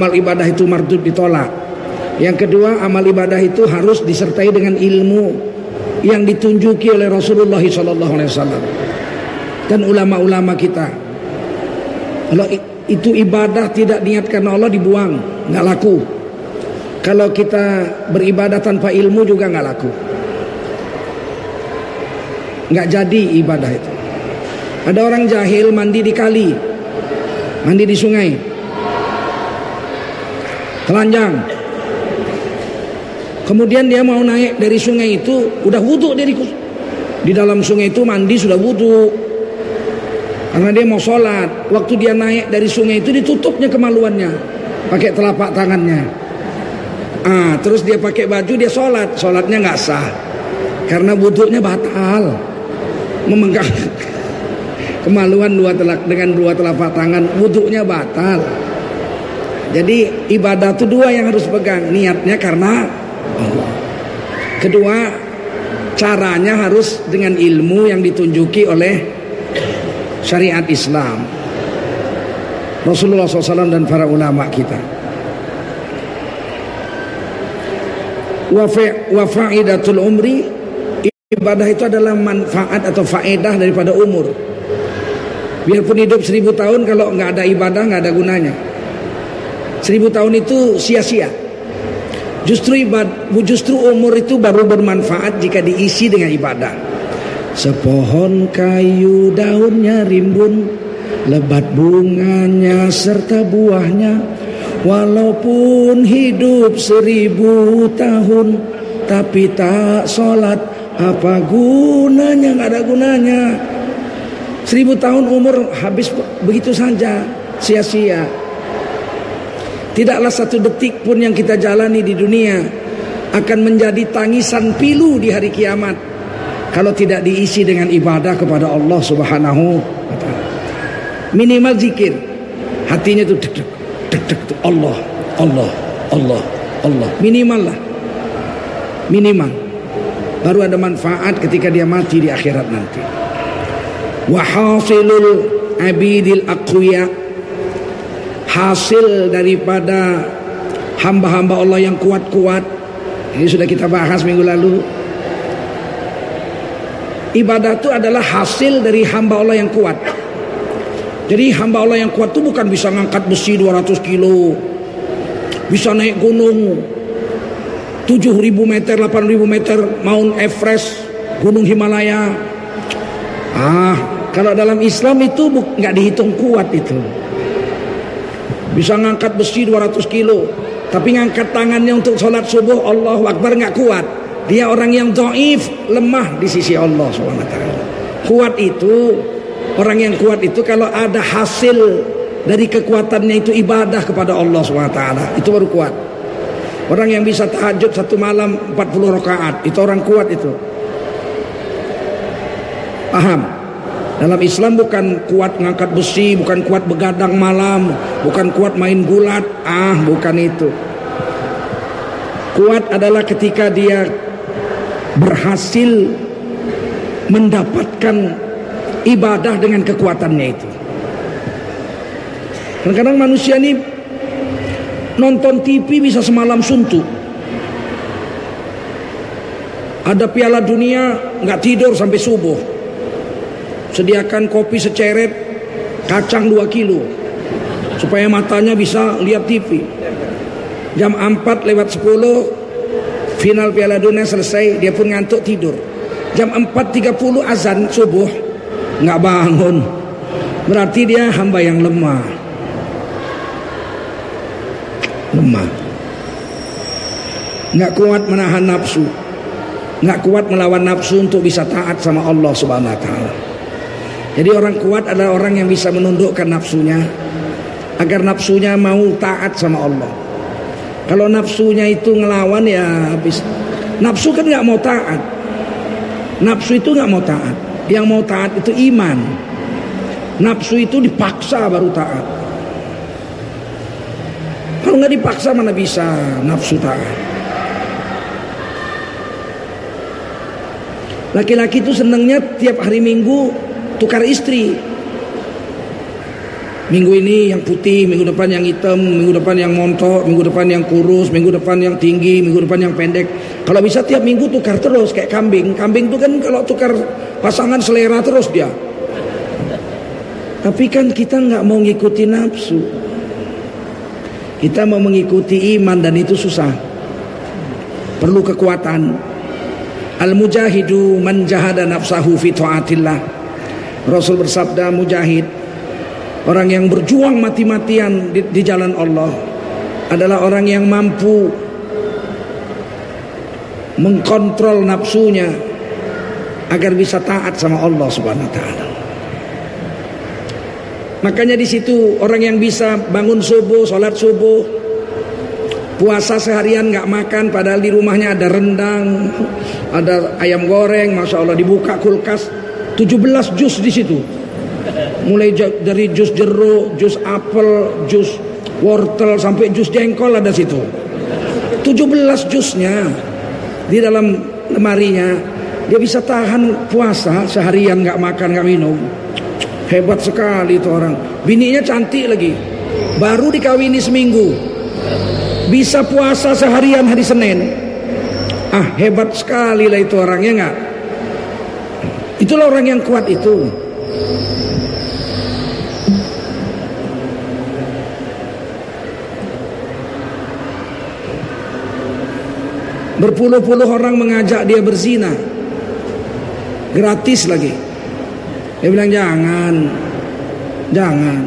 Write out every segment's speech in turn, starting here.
amal ibadah itu mardud ditolak. Yang kedua, amal ibadah itu harus disertai dengan ilmu yang ditunjuki oleh Rasulullah SAW dan ulama-ulama kita. Kalau itu ibadah tidak niatkan Allah dibuang, nggak laku. Kalau kita beribadah tanpa ilmu juga nggak laku. Nggak jadi ibadah itu. Ada orang jahil mandi di kali, mandi di sungai, telanjang. Kemudian dia mau naik dari sungai itu, udah wudhu dari di dalam sungai itu mandi sudah wudhu. Karena dia mau sholat, waktu dia naik dari sungai itu ditutupnya kemaluannya, pakai telapak tangannya. Ah, terus dia pakai baju dia sholat, sholatnya nggak sah, karena wudhunya batal, memegang kemaluan dua telak dengan dua telapak tangan, wudhunya batal. Jadi ibadah itu dua yang harus pegang niatnya karena Allah. Kedua caranya harus dengan ilmu yang ditunjuki oleh syariat Islam. Rasulullah SAW dan para ulama kita. Wa fa'idatul umri ibadah itu adalah manfaat atau faedah daripada umur. Biarpun hidup seribu tahun kalau nggak ada ibadah nggak ada gunanya. Seribu tahun itu sia-sia. Justru ibad, justru umur itu baru bermanfaat jika diisi dengan ibadah. Sepohon kayu daunnya rimbun, lebat bunganya serta buahnya. Walaupun hidup seribu tahun, tapi tak sholat, apa gunanya? Nggak ada gunanya. Seribu tahun umur habis begitu saja, sia-sia. Tidaklah satu detik pun yang kita jalani di dunia akan menjadi tangisan pilu di hari kiamat kalau tidak diisi dengan ibadah kepada Allah Subhanahu wa taala. Minimal zikir. Hatinya itu deg deg deg deg Allah, Allah, Allah, Allah. Minimal lah. Minimal. Baru ada manfaat ketika dia mati di akhirat nanti. Wa hasilul abidil aqwiya hasil daripada hamba-hamba Allah yang kuat-kuat. Ini sudah kita bahas minggu lalu. Ibadah itu adalah hasil dari hamba Allah yang kuat. Jadi hamba Allah yang kuat itu bukan bisa ngangkat besi 200 kilo bisa naik gunung 7000 meter 8000 meter Mount Everest Gunung Himalaya. Ah kalau dalam Islam itu nggak dihitung kuat itu bisa ngangkat besi 200 kilo tapi ngangkat tangannya untuk sholat subuh Allah Akbar nggak kuat. Dia orang yang doif lemah di sisi Allah SWT kuat itu orang yang kuat itu kalau ada hasil dari kekuatannya itu ibadah kepada Allah SWT itu baru kuat. Orang yang bisa tahajud satu malam 40 rakaat itu orang kuat itu. Paham dalam Islam bukan kuat ngangkat besi, bukan kuat begadang malam, bukan kuat main gulat, ah bukan itu. Kuat adalah ketika dia berhasil mendapatkan ibadah dengan kekuatannya itu. Kadang-kadang manusia ini nonton TV bisa semalam suntuk. Ada piala dunia nggak tidur sampai subuh sediakan kopi seceret kacang 2 kilo supaya matanya bisa lihat TV jam 4 lewat 10 final piala dunia selesai dia pun ngantuk tidur. Jam 4.30 azan subuh nggak bangun. Berarti dia hamba yang lemah. Lemah. Nggak kuat menahan nafsu. Nggak kuat melawan nafsu untuk bisa taat sama Allah subhanahu wa ta'ala jadi orang kuat adalah orang yang bisa menundukkan nafsunya agar nafsunya mau taat sama Allah. Kalau nafsunya itu ngelawan ya habis. Nafsu kan nggak mau taat. Nafsu itu nggak mau taat. Yang mau taat itu iman. Nafsu itu dipaksa baru taat. Kalau nggak dipaksa mana bisa nafsu taat. Laki-laki itu senangnya tiap hari Minggu tukar istri. Minggu ini yang putih, minggu depan yang hitam, minggu depan yang montok, minggu depan yang kurus, minggu depan yang tinggi, minggu depan yang pendek. Kalau bisa tiap minggu tukar terus kayak kambing. Kambing itu kan kalau tukar pasangan selera terus dia. Tapi kan kita nggak mau ngikuti nafsu. Kita mau mengikuti iman dan itu susah. Perlu kekuatan. Al-mujahidu man jahada nafsahu fi taatillah. Rasul bersabda mujahid Orang yang berjuang mati-matian di, di jalan Allah adalah orang yang mampu mengkontrol nafsunya agar bisa taat sama Allah Subhanahu wa taala. Makanya di situ orang yang bisa bangun subuh, sholat subuh, puasa seharian nggak makan, padahal di rumahnya ada rendang, ada ayam goreng, masya Allah dibuka kulkas, 17 jus di situ. Mulai dari jus jeruk, jus apel, jus wortel sampai jus jengkol ada situ. 17 jusnya di dalam lemarinya dia bisa tahan puasa seharian nggak makan nggak minum. Hebat sekali itu orang. Bininya cantik lagi. Baru dikawini seminggu. Bisa puasa seharian hari Senin. Ah hebat sekali lah itu orangnya nggak itulah orang yang kuat itu Berpuluh-puluh orang mengajak dia berzina. Gratis lagi. Dia bilang jangan. Jangan.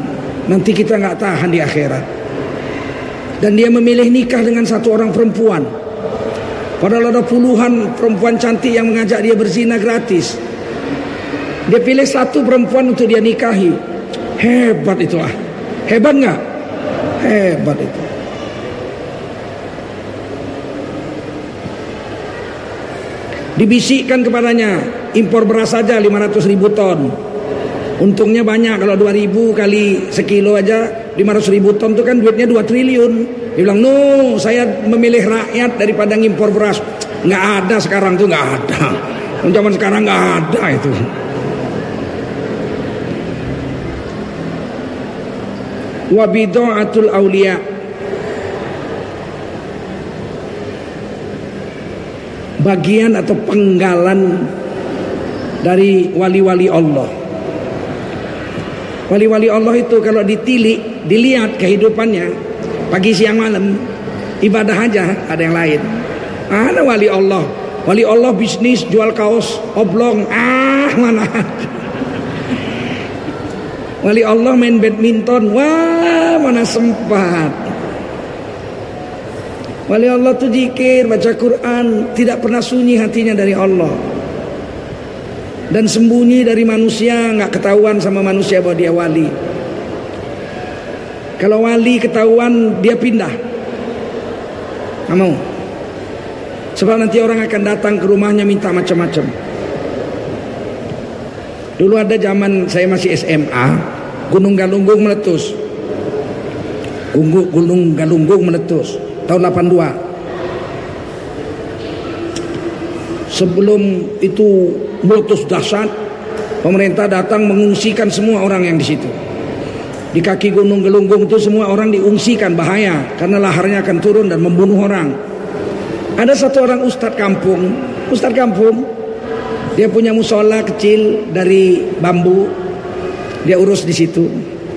Nanti kita nggak tahan di akhirat. Dan dia memilih nikah dengan satu orang perempuan. Padahal ada puluhan perempuan cantik yang mengajak dia berzina gratis. Dia pilih satu perempuan untuk dia nikahi. Hebat itulah. Hebat nggak? Hebat itu. Dibisikkan kepadanya impor beras saja 500 ribu ton. Untungnya banyak kalau 2000 kali sekilo aja 500 ribu ton itu kan duitnya 2 triliun. Dia bilang no saya memilih rakyat daripada ngimpor beras. Nggak ada sekarang tuh nggak ada. Zaman sekarang nggak ada itu. Wabidoatul aulia bagian atau penggalan dari wali-wali Allah. Wali-wali Allah itu kalau ditilik, dilihat kehidupannya pagi siang malam ibadah aja, ada yang lain. Ada wali Allah, wali Allah bisnis jual kaos oblong, ah mana? Wali Allah main badminton, wah mana sempat. Wali Allah tu zikir, baca Quran, tidak pernah sunyi hatinya dari Allah. Dan sembunyi dari manusia, nggak ketahuan sama manusia bahwa dia wali. Kalau wali ketahuan, dia pindah. Nggak mau. Sebab nanti orang akan datang ke rumahnya minta macam-macam. Dulu ada zaman saya masih SMA, Gunung Galunggung meletus. Gunung Galunggung meletus tahun 82 sebelum itu meletus dahsyat pemerintah datang mengungsikan semua orang yang di situ. Di kaki gunung gelunggung itu semua orang diungsikan bahaya karena laharnya akan turun dan membunuh orang. Ada satu orang ustadz kampung ustadz kampung dia punya musola kecil dari bambu dia urus di situ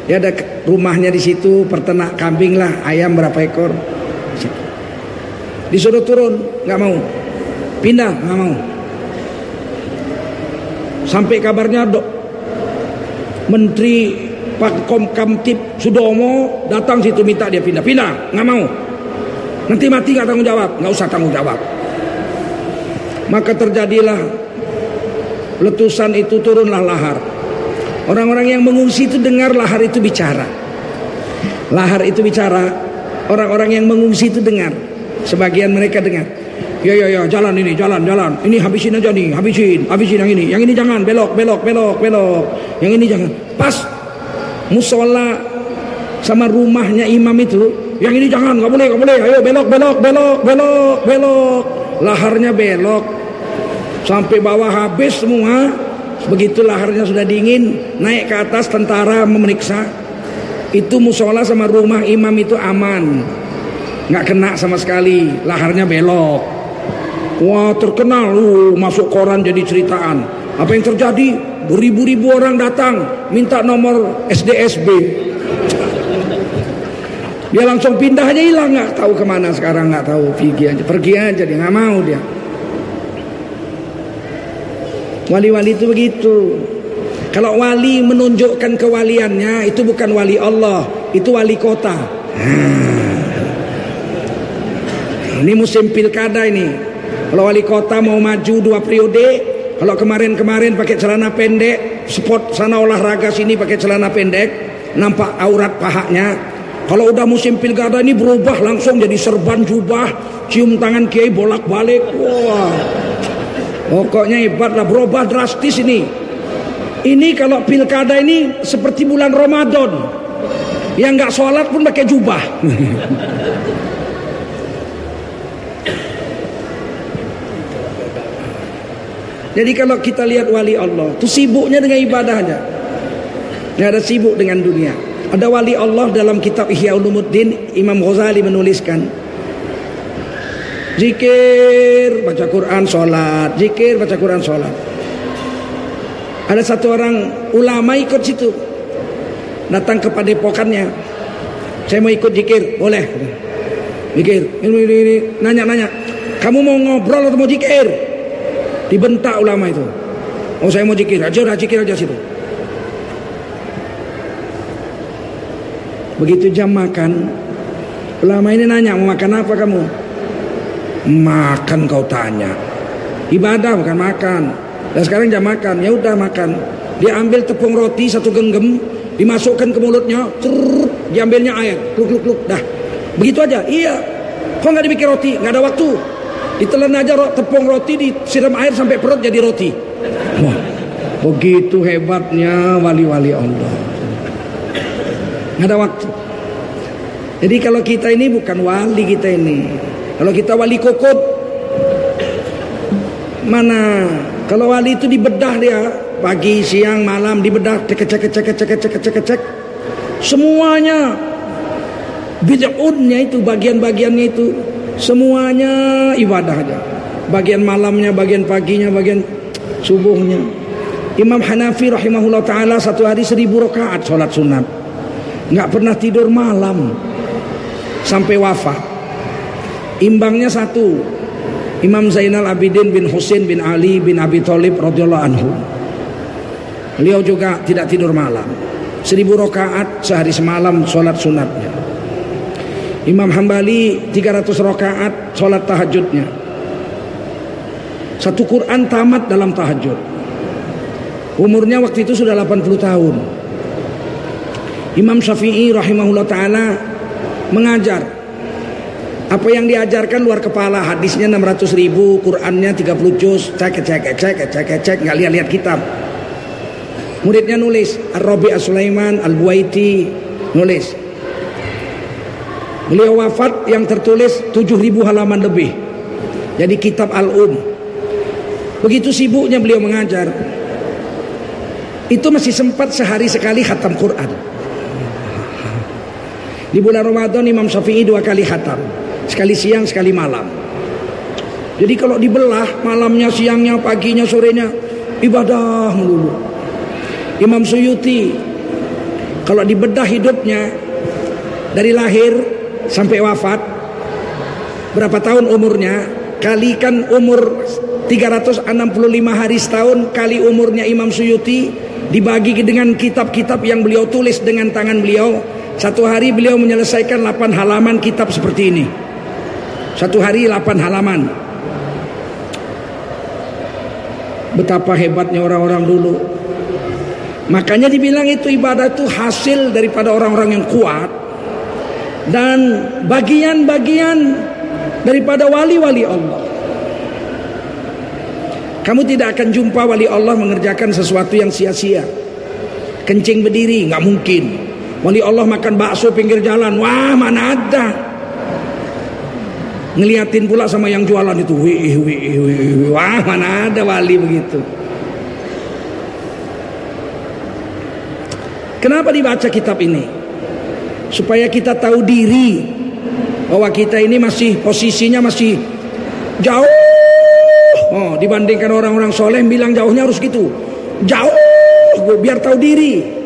dia ada rumahnya di situ pertenak kambing lah ayam berapa ekor Disuruh turun, nggak mau. Pindah, nggak mau. Sampai kabarnya dok, Menteri Pak Komkamtip Sudomo datang situ minta dia pindah. Pindah, nggak mau. Nanti mati nggak tanggung jawab, nggak usah tanggung jawab. Maka terjadilah letusan itu turunlah lahar. Orang-orang yang mengungsi itu dengar lahar itu bicara. Lahar itu bicara, orang-orang yang mengungsi itu dengar. Sebagian mereka dengar. Ya ya ya, jalan ini, jalan, jalan. Ini habisin aja nih, habisin, habisin yang ini. Yang ini jangan, belok, belok, belok, belok. Yang ini jangan. Pas musola sama rumahnya imam itu, yang ini jangan, nggak boleh, nggak boleh. Ayo belok, belok, belok, belok, belok. Laharnya belok sampai bawah habis semua. Begitu laharnya sudah dingin, naik ke atas tentara memeriksa. Itu musola sama rumah imam itu aman. Nggak kena sama sekali, laharnya belok. Wah terkenal, uh, masuk koran jadi ceritaan. Apa yang terjadi? Beribu-ribu orang datang minta nomor SDSB. Dia langsung pindah aja hilang nggak tahu ke mana sekarang nggak tahu pergi aja pergi aja dia nggak mau dia. Wali-wali itu begitu. Kalau wali menunjukkan kewaliannya itu bukan wali Allah, itu wali kota. Hmm. Ini musim pilkada ini. Kalau wali kota mau maju dua periode, kalau kemarin-kemarin pakai celana pendek, spot sana olahraga sini pakai celana pendek, nampak aurat pahanya. Kalau udah musim pilkada ini berubah langsung jadi serban jubah, cium tangan kiai bolak-balik. Wah. Pokoknya hebat lah berubah drastis ini. Ini kalau pilkada ini seperti bulan Ramadan. Yang nggak sholat pun pakai jubah. Jadi kalau kita lihat wali Allah, itu sibuknya dengan ibadahnya. Nggak ada sibuk dengan dunia. Ada wali Allah dalam kitab Ihya Ulumuddin, Imam Ghazali menuliskan, Zikir, baca Quran, sholat. Zikir, baca Quran, sholat. Ada satu orang ulama ikut situ. Datang ke padepokannya. Saya mau ikut zikir, boleh. Zikir, ini, ini, ini. Nanya-nanya. Kamu mau ngobrol atau mau zikir? Dibentak ulama itu. Oh saya mau zikir, aja udah zikir aja situ. Begitu jam makan, ulama ini nanya mau makan apa kamu? Makan kau tanya. Ibadah bukan makan. Dan sekarang jam makan, ya udah makan. Dia ambil tepung roti satu genggam, dimasukkan ke mulutnya, cerut, diambilnya air, kluk kluk kluk, dah. Begitu aja. Iya. Kok nggak dibikin roti? Nggak ada waktu. Ditelan aja tepung roti, disiram air sampai perut jadi roti. Wah, begitu hebatnya wali-wali Allah. Nggak ada waktu. Jadi kalau kita ini bukan wali kita ini. Kalau kita wali kokot mana? Kalau wali itu dibedah dia pagi, siang, malam dibedah cek cek cek cek cek cek cek cek semuanya bid'unnya itu bagian-bagiannya itu semuanya ibadah aja. Bagian malamnya, bagian paginya, bagian subuhnya. Imam Hanafi rahimahullah taala satu hari seribu rakaat sholat sunat. Nggak pernah tidur malam sampai wafat. Imbangnya satu. Imam Zainal Abidin bin Husain bin Ali bin Abi Thalib radhiyallahu anhu. Beliau juga tidak tidur malam. Seribu rakaat sehari semalam sholat sunatnya. Imam Hambali 300 rakaat sholat tahajudnya. Satu Quran tamat dalam tahajud. Umurnya waktu itu sudah 80 tahun. Imam Syafi'i rahimahullah ta'ala mengajar apa yang diajarkan luar kepala? Hadisnya 600 ribu Qurannya 30 juz. Cek cek cek cek cek nggak lihat-lihat kitab. Muridnya nulis Ar-Rabi As-Sulaiman Al-Buaiti nulis. Beliau wafat yang tertulis 7000 halaman lebih. Jadi kitab Al-Um. Begitu sibuknya beliau mengajar. Itu masih sempat sehari sekali khatam Quran. Di bulan Ramadan Imam Syafi'i dua kali khatam Sekali siang, sekali malam. Jadi kalau dibelah malamnya, siangnya, paginya, sorenya ibadah melulu. Imam Suyuti kalau dibedah hidupnya dari lahir sampai wafat berapa tahun umurnya kalikan umur 365 hari setahun kali umurnya Imam Suyuti dibagi dengan kitab-kitab yang beliau tulis dengan tangan beliau satu hari beliau menyelesaikan 8 halaman kitab seperti ini satu hari 8 halaman. Betapa hebatnya orang-orang dulu. Makanya dibilang itu ibadah itu hasil daripada orang-orang yang kuat dan bagian-bagian daripada wali-wali Allah. Kamu tidak akan jumpa wali Allah mengerjakan sesuatu yang sia-sia. Kencing berdiri nggak mungkin. Wali Allah makan bakso pinggir jalan, wah mana ada ngeliatin pula sama yang jualan itu. Wih wih wih wah mana ada wali begitu. Kenapa dibaca kitab ini? Supaya kita tahu diri bahwa kita ini masih posisinya masih jauh. Oh dibandingkan orang-orang soleh bilang jauhnya harus gitu. Jauh biar tahu diri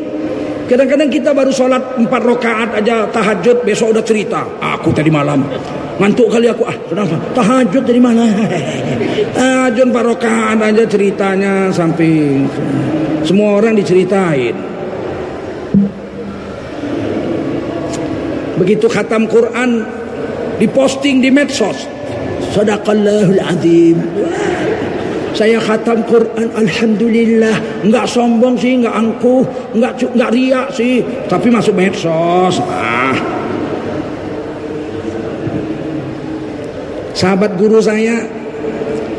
kadang-kadang kita baru sholat empat rakaat aja tahajud besok udah cerita. Aku tadi malam ngantuk kali aku. Ah kenapa tahajud dari mana tahajud empat rakaat aja ceritanya sampai semua orang diceritain. Begitu khatam Quran diposting di medsos. Sadaqallahul azim saya khatam Quran alhamdulillah. Enggak sombong sih enggak angkuh enggak enggak riak sih. Tapi masuk medsos. Ah. Sahabat guru saya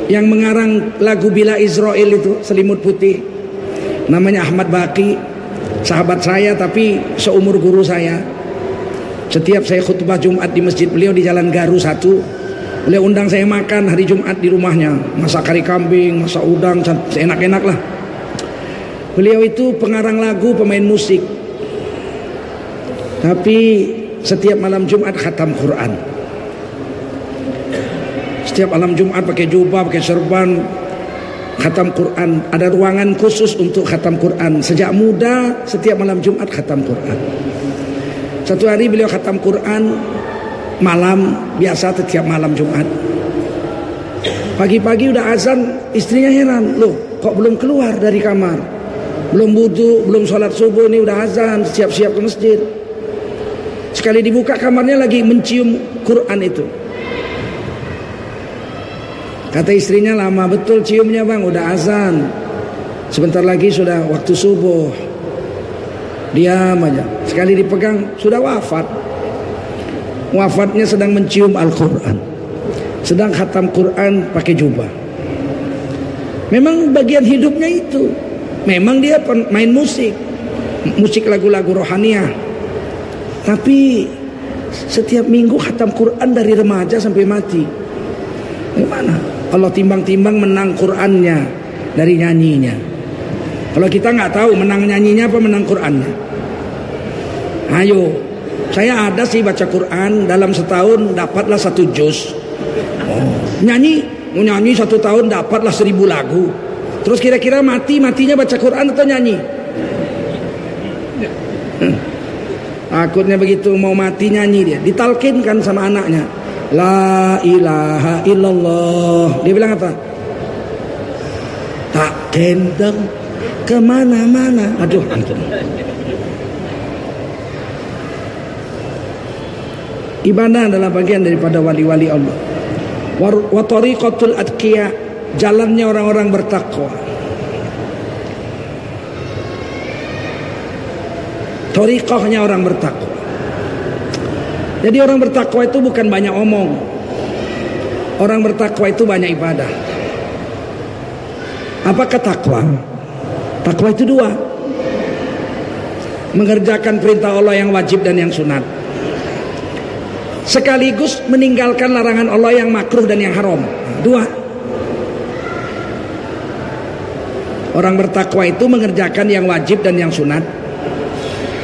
yang mengarang lagu Bila Israel itu selimut putih. Namanya Ahmad Baki. Sahabat saya tapi seumur guru saya. Setiap saya khutbah Jumat di masjid beliau di Jalan Garu satu Beliau undang saya makan hari Jumat di rumahnya, masak kari kambing, masak udang, enak-enak lah. Beliau itu pengarang lagu, pemain musik. Tapi setiap malam Jumat khatam Quran. Setiap malam Jumat pakai jubah, pakai serban, khatam Quran. Ada ruangan khusus untuk khatam Quran. Sejak muda setiap malam Jumat khatam Quran. Satu hari beliau khatam Quran malam biasa setiap malam Jumat. Pagi-pagi udah azan, istrinya heran, loh kok belum keluar dari kamar? Belum butuh, belum sholat subuh ini udah azan, siap-siap ke masjid. Sekali dibuka kamarnya lagi mencium Quran itu. Kata istrinya lama betul ciumnya bang, udah azan. Sebentar lagi sudah waktu subuh. Diam aja. Sekali dipegang sudah wafat wafatnya sedang mencium Al-Quran. Sedang khatam Quran pakai jubah. Memang bagian hidupnya itu. Memang dia main musik. Musik lagu-lagu rohaniah. Tapi setiap minggu khatam Quran dari remaja sampai mati. Gimana? Kalau timbang-timbang menang Qurannya dari nyanyinya. Kalau kita nggak tahu menang nyanyinya apa menang Qurannya? Ayo saya ada sih baca Quran dalam setahun dapatlah satu juz. Oh. Nyanyi, mau nyanyi satu tahun dapatlah seribu lagu. Terus kira-kira mati matinya baca Quran atau nyanyi? Hmm. Takutnya begitu mau mati nyanyi dia. Ditalkinkan sama anaknya. La ilaha illallah. Dia bilang apa? Tak kendang ke mana-mana. Aduh, antum. Ibadah adalah bagian daripada wali-wali Allah. Wa tariqatul jalannya orang-orang bertakwa. Tariqahnya orang bertakwa. Jadi orang bertakwa itu bukan banyak omong. Orang bertakwa itu banyak ibadah. Apakah takwa? Takwa itu dua. Mengerjakan perintah Allah yang wajib dan yang sunat sekaligus meninggalkan larangan Allah yang makruh dan yang haram. Dua. Orang bertakwa itu mengerjakan yang wajib dan yang sunat.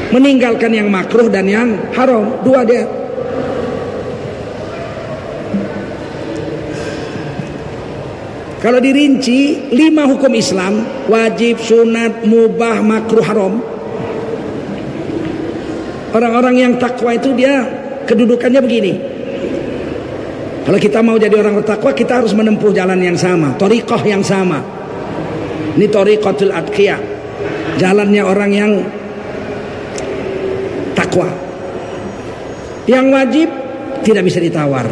Meninggalkan yang makruh dan yang haram. Dua dia. Kalau dirinci lima hukum Islam wajib, sunat, mubah, makruh, haram. Orang-orang yang takwa itu dia kedudukannya begini. Kalau kita mau jadi orang bertakwa, kita harus menempuh jalan yang sama, torikoh yang sama. Ini torikotul adkiyah, jalannya orang yang takwa. Yang wajib tidak bisa ditawar.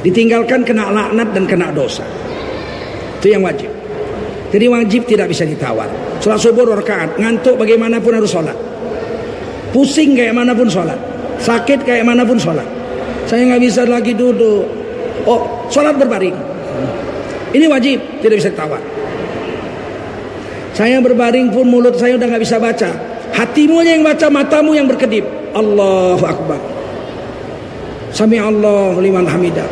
Ditinggalkan kena laknat dan kena dosa. Itu yang wajib. Jadi wajib tidak bisa ditawar. Sholat subuh rakaat, ngantuk bagaimanapun harus sholat. Pusing kayak mana pun sholat. Sakit kayak mana pun sholat. Saya nggak bisa lagi duduk. Oh, sholat berbaring. Ini wajib, tidak bisa tawar. Saya berbaring pun mulut saya udah nggak bisa baca. Hatimu yang baca, matamu yang berkedip. Allahu Akbar. Sami Allah liman hamidah.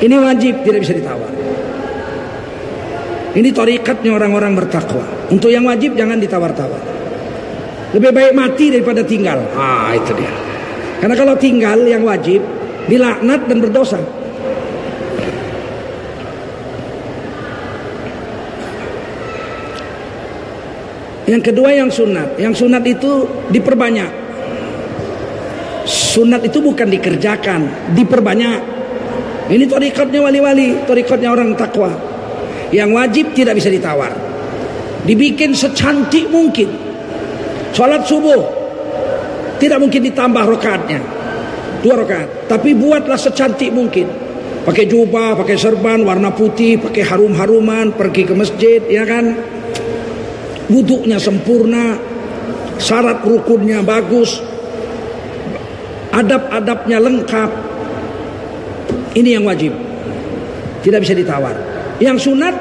Ini wajib, tidak bisa ditawar. Ini torikatnya orang-orang bertakwa. Untuk yang wajib jangan ditawar-tawar. Lebih baik mati daripada tinggal. Ah, itu dia. Karena kalau tinggal yang wajib dilaknat dan berdosa. Yang kedua yang sunat. Yang sunat itu diperbanyak. Sunat itu bukan dikerjakan, diperbanyak. Ini torikotnya wali-wali, torikotnya orang takwa. Yang wajib tidak bisa ditawar. Dibikin secantik mungkin. Sholat subuh tidak mungkin ditambah rokaatnya. Dua rokaat. Tapi buatlah secantik mungkin. Pakai jubah, pakai serban warna putih, pakai harum-haruman, pergi ke masjid, ya kan? Wuduknya sempurna, syarat rukunnya bagus, adab-adabnya lengkap. Ini yang wajib. Tidak bisa ditawar. Yang sunat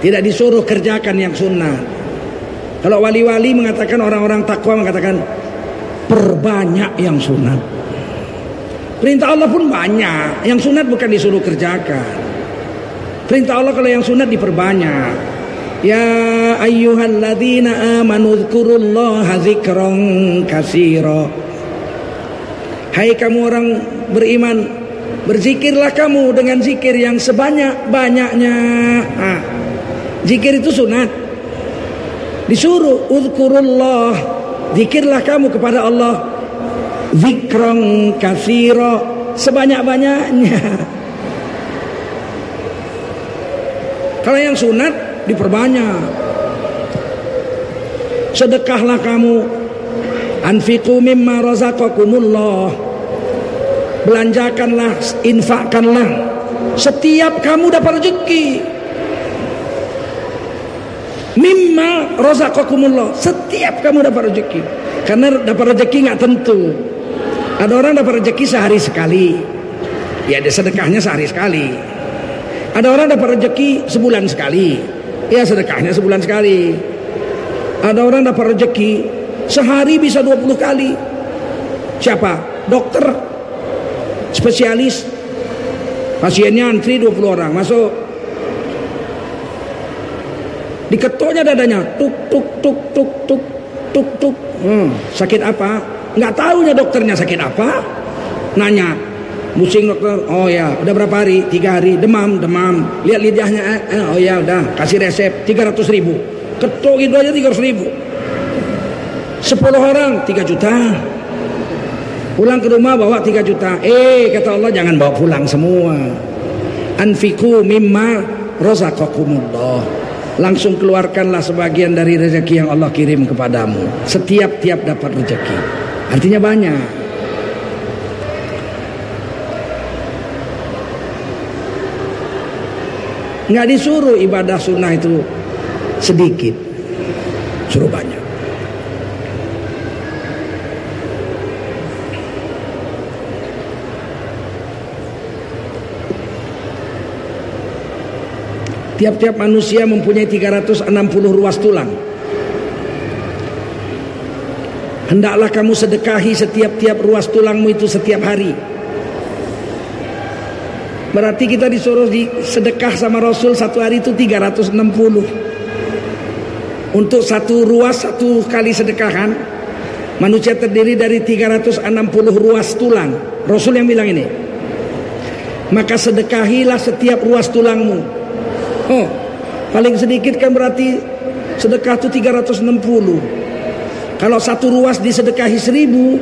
tidak disuruh kerjakan yang sunat. Kalau wali-wali mengatakan orang-orang takwa mengatakan perbanyak yang sunat. Perintah Allah pun banyak. Yang sunat bukan disuruh kerjakan. Perintah Allah kalau yang sunat diperbanyak. Ya ayyuhalladzina amanu dzkurullaha dzikran katsira. Hai kamu orang beriman, berzikirlah kamu dengan zikir yang sebanyak-banyaknya. Nah, zikir itu sunat. Disuruh uzkurullah, zikirlah kamu kepada Allah. Zikran katsira, sebanyak-banyaknya. Kalau yang sunat diperbanyak. Sedekahlah kamu Anfiqu mimma razaqakumullah. Belanjakanlah, infakkanlah. Setiap kamu dapat rezeki. Mimma razaqakumullah. Setiap kamu dapat rezeki. Karena dapat rezeki nggak tentu. Ada orang dapat rezeki sehari sekali. Ya dia sedekahnya sehari sekali. Ada orang dapat rezeki sebulan sekali. Ya sedekahnya sebulan sekali. Ada orang dapat rezeki Sehari bisa 20 kali. Siapa? Dokter. Spesialis. Pasiennya antri 20 orang. Masuk. Diketuknya dadanya. Tuk, tuk, tuk, tuk, tuk, tuk, tuk. Hmm, sakit apa? Nggak tahunya dokternya sakit apa. Nanya. Musing dokter. Oh ya, udah berapa hari? Tiga hari. Demam, demam. Lihat lidahnya. Eh, oh ya, udah. Kasih resep. 300 ribu. Ketuk itu aja 300 ribu. 10 orang 3 juta pulang ke rumah bawa 3 juta eh kata Allah jangan bawa pulang semua anfiku mimma razaqakumullah langsung keluarkanlah sebagian dari rezeki yang Allah kirim kepadamu. Setiap tiap dapat rezeki. Artinya banyak. Nggak disuruh ibadah sunnah itu sedikit. Suruh banyak Tiap-tiap manusia mempunyai 360 ruas tulang. Hendaklah kamu sedekahi setiap-tiap ruas tulangmu itu setiap hari. Berarti kita disuruh di sedekah sama Rasul satu hari itu 360. Untuk satu ruas satu kali sedekah kan. Manusia terdiri dari 360 ruas tulang. Rasul yang bilang ini. Maka sedekahilah setiap ruas tulangmu. Oh, paling sedikit kan berarti sedekah itu 360. Kalau satu ruas disedekahi seribu,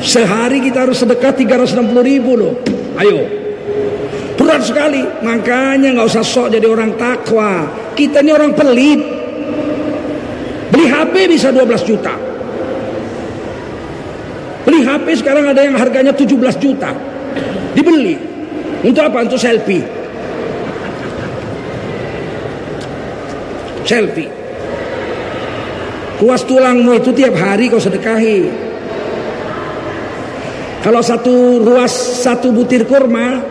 sehari kita harus sedekah 360 ribu loh. Ayo, berat sekali. Makanya nggak usah sok jadi orang takwa. Kita ini orang pelit. Beli HP bisa 12 juta. Beli HP sekarang ada yang harganya 17 juta. Dibeli. Untuk apa? Untuk selfie. Selfie. Kuas tulangmu itu tiap hari kau sedekahi. Kalau satu ruas satu butir kurma,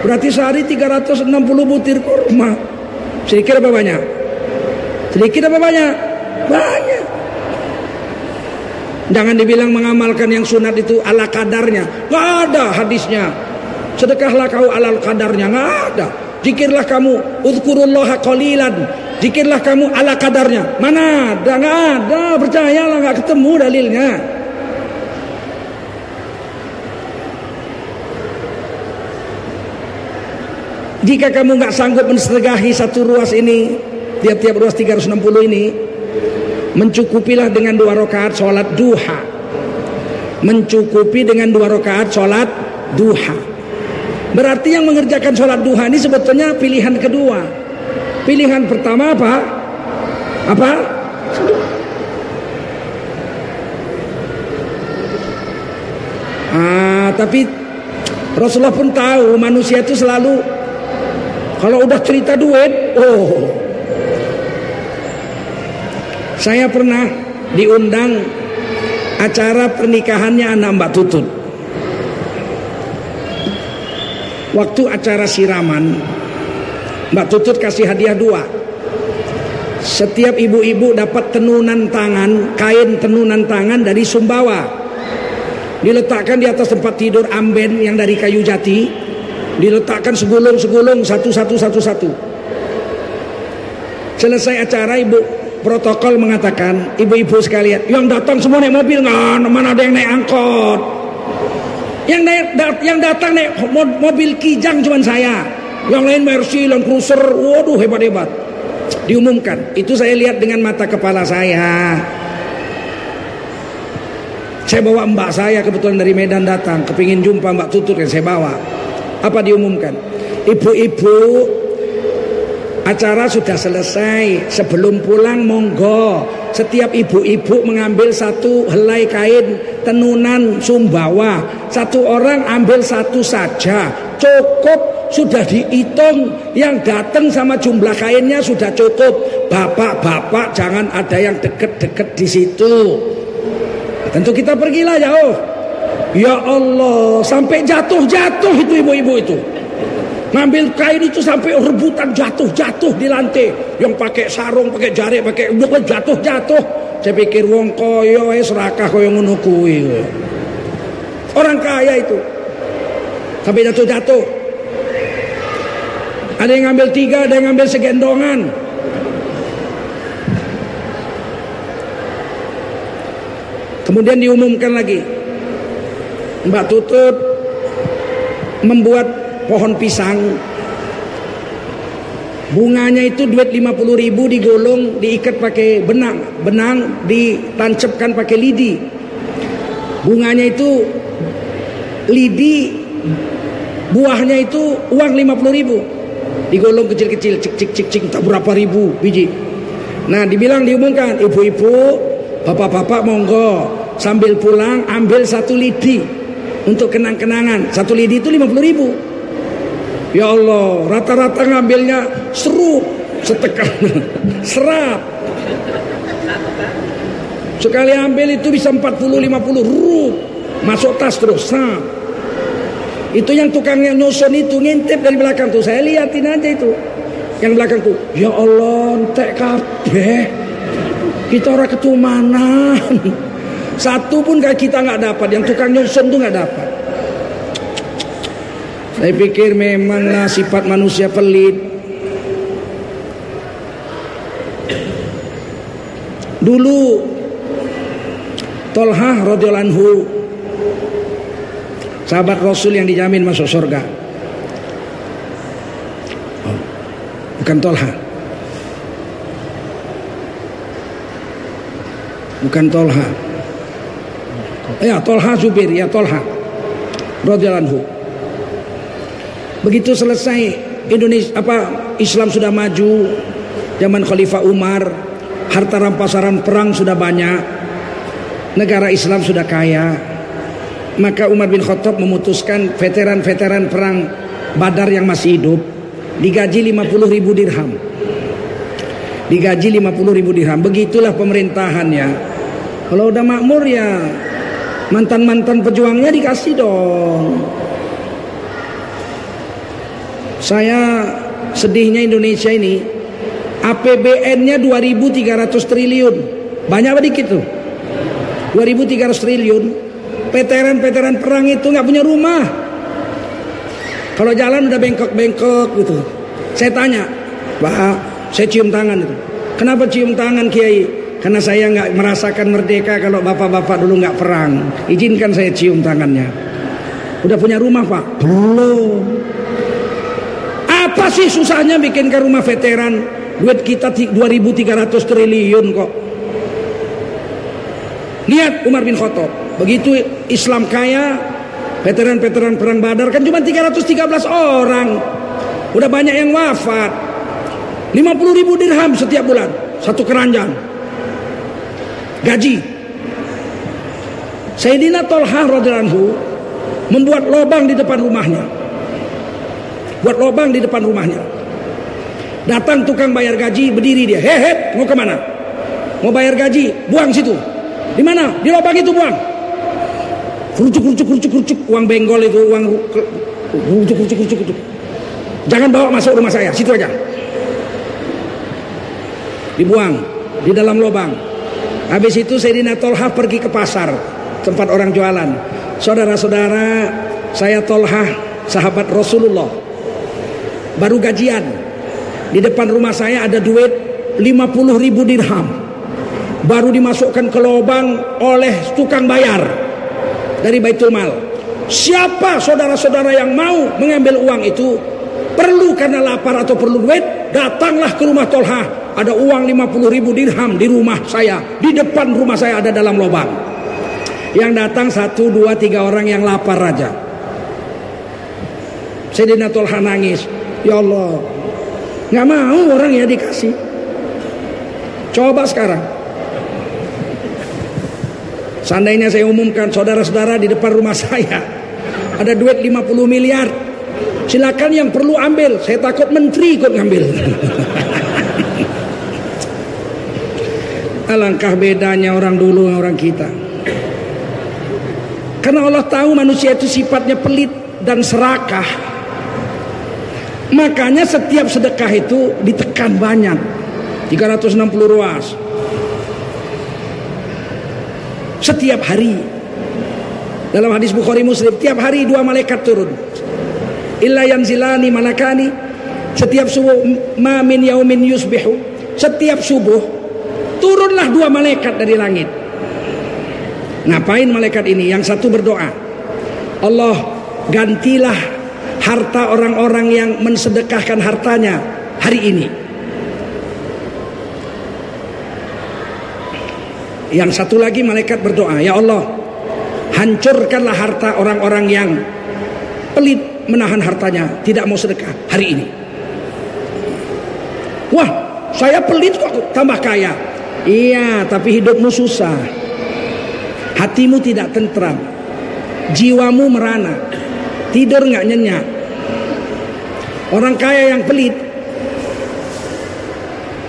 berarti sehari 360 butir kurma. Sedikit apa banyak? Sedikit apa banyak? Banyak. Jangan dibilang mengamalkan yang sunat itu ala kadarnya. Gak ada hadisnya. Sedekahlah kau ala kadarnya. Gak ada. Zikirlah kamu. Udhkurullaha qalilan Dikirlah kamu ala kadarnya. Mana ada? Nggak ada. Percayalah nggak ketemu dalilnya. Jika kamu nggak sanggup mensetegahi satu ruas ini, tiap-tiap ruas 360 ini, mencukupilah dengan dua rakaat sholat duha. Mencukupi dengan dua rakaat sholat duha. Berarti yang mengerjakan sholat duha ini sebetulnya pilihan kedua. Pilihan pertama apa? Apa? Ah, tapi Rasulullah pun tahu manusia itu selalu kalau udah cerita duit, oh. Saya pernah diundang acara pernikahannya anak Mbak Tutut. Waktu acara siraman, Mbak Tutut kasih hadiah dua. Setiap ibu-ibu dapat tenunan tangan, kain tenunan tangan dari Sumbawa. Diletakkan di atas tempat tidur amben yang dari kayu jati diletakkan segulung-segulung satu-satu-satu-satu. Selesai acara ibu protokol mengatakan ibu-ibu sekalian yang datang semua naik mobil nggak mana ada yang naik angkot yang naik yang datang naik mobil kijang cuma saya yang lain Mercy Land Cruiser waduh hebat-hebat diumumkan itu saya lihat dengan mata kepala saya saya bawa mbak saya kebetulan dari Medan datang kepingin jumpa mbak Tutut yang saya bawa apa diumumkan? Ibu-ibu acara sudah selesai. Sebelum pulang monggo setiap ibu-ibu mengambil satu helai kain tenunan sumbawa. Satu orang ambil satu saja. Cukup sudah dihitung yang datang sama jumlah kainnya sudah cukup. Bapak-bapak jangan ada yang deket-deket di situ. Tentu kita pergilah jauh. Ya Allah, sampai jatuh-jatuh itu ibu-ibu itu. Ngambil kain itu sampai rebutan jatuh-jatuh di lantai. Yang pakai sarung, pakai jari, pakai udah jatuh-jatuh. Saya pikir wong koyo eh serakah koyo ngono kuwi. Orang kaya itu. Sampai jatuh-jatuh. Ada yang ngambil tiga, ada yang ngambil segendongan. Kemudian diumumkan lagi. Mbak Tutut membuat pohon pisang. Bunganya itu duit 50 ribu digolong diikat pakai benang benang ditancapkan pakai lidi. Bunganya itu lidi buahnya itu uang 50 ribu digolong kecil-kecil cik cik cik cik tak berapa ribu biji nah dibilang diumumkan ibu-ibu bapak-bapak monggo sambil pulang ambil satu lidi untuk kenang-kenangan. Satu lidi itu 50 ribu. Ya Allah, rata-rata ngambilnya seru setekan, serap. Sekali ambil itu bisa 40-50 rup. Masuk tas terus, sah. Itu yang tukangnya nyusun itu ngintip dari belakang tuh. Saya liatin aja itu. Yang belakang tuh. Ya Allah, entek kabeh. Kita orang ketumanan. Satu pun kayak kita nggak dapat, yang tukang nyusun tuh nggak dapat. Saya pikir memanglah sifat manusia pelit. Dulu Tolhah radhiyallahu sahabat Rasul yang dijamin masuk surga. Bukan Tolhah. Bukan Tolhah. Ya, Tolha Zubir, ya Tolha. Radhiyallahu Begitu selesai Indonesia apa Islam sudah maju, zaman Khalifah Umar, harta rampasan perang sudah banyak, negara Islam sudah kaya. Maka Umar bin Khattab memutuskan veteran-veteran perang Badar yang masih hidup digaji 50 ribu dirham. Digaji 50 ribu dirham. Begitulah pemerintahannya. Kalau udah makmur ya Mantan-mantan pejuangnya dikasih dong. Saya sedihnya Indonesia ini APBN-nya 2.300 triliun. Banyak apa dikit tuh? 2.300 triliun. Veteran-veteran perang itu nggak punya rumah. Kalau jalan udah bengkok-bengkok gitu. Saya tanya, Pak, Saya cium tangan itu. Kenapa cium tangan Kiai? Karena saya nggak merasakan merdeka kalau bapak-bapak dulu nggak perang. Izinkan saya cium tangannya. Udah punya rumah pak? Belum. Apa sih susahnya bikin ke rumah veteran? Duit kita 2.300 triliun kok. Lihat Umar bin Khattab. Begitu Islam kaya, veteran-veteran perang Badar kan cuma 313 orang. Udah banyak yang wafat. 50 ribu dirham setiap bulan. Satu keranjang gaji. Sayyidina Tolha radhiyallahu membuat lubang di depan rumahnya. Buat lubang di depan rumahnya. Datang tukang bayar gaji, berdiri dia. Hehe, mau ke mana? Mau bayar gaji, buang situ. Di mana? Di lubang itu buang. Kerucuk, kerucuk, kerucuk, kerucuk. Uang benggol itu, uang kerucuk, kerucuk, kerucuk, kerucuk. Jangan bawa masuk rumah saya, situ aja. Dibuang di dalam lubang. Habis itu Sayyidina Tolha pergi ke pasar tempat orang jualan. Saudara-saudara, saya Tolha, sahabat Rasulullah. Baru gajian. Di depan rumah saya ada duit 50 ribu dirham. Baru dimasukkan ke lubang oleh tukang bayar dari Baitul Mal. Siapa saudara-saudara yang mau mengambil uang itu? Perlu karena lapar atau perlu duit, datanglah ke rumah Tolha. Ada uang 50 ribu dirham di rumah saya. Di depan rumah saya ada dalam lubang. Yang datang satu dua tiga orang yang lapar raja Sayyidina Tolha nangis. Ya Allah nggak mau orang ya dikasih. Coba sekarang seandainya saya umumkan saudara-saudara di depan rumah saya ada duit 50 miliar silakan yang perlu ambil saya takut menteri ikut ngambil Alangkah bedanya orang dulu dengan orang kita. Karena Allah tahu manusia itu sifatnya pelit dan serakah. Makanya setiap sedekah itu ditekan banyak. 360 ruas. Setiap hari. Dalam hadis Bukhari Muslim, tiap hari dua malaikat turun. Illa yanzilani malakani. Setiap subuh ma min yaumin yusbihu. Setiap subuh Turunlah dua malaikat dari langit. Ngapain malaikat ini? Yang satu berdoa. Allah gantilah harta orang-orang yang mensedekahkan hartanya hari ini. Yang satu lagi malaikat berdoa, Ya Allah, hancurkanlah harta orang-orang yang pelit menahan hartanya, tidak mau sedekah hari ini. Wah, saya pelit kok tambah kaya. Iya, tapi hidupmu susah. Hatimu tidak tentram. Jiwamu merana. Tidur nggak nyenyak. Orang kaya yang pelit.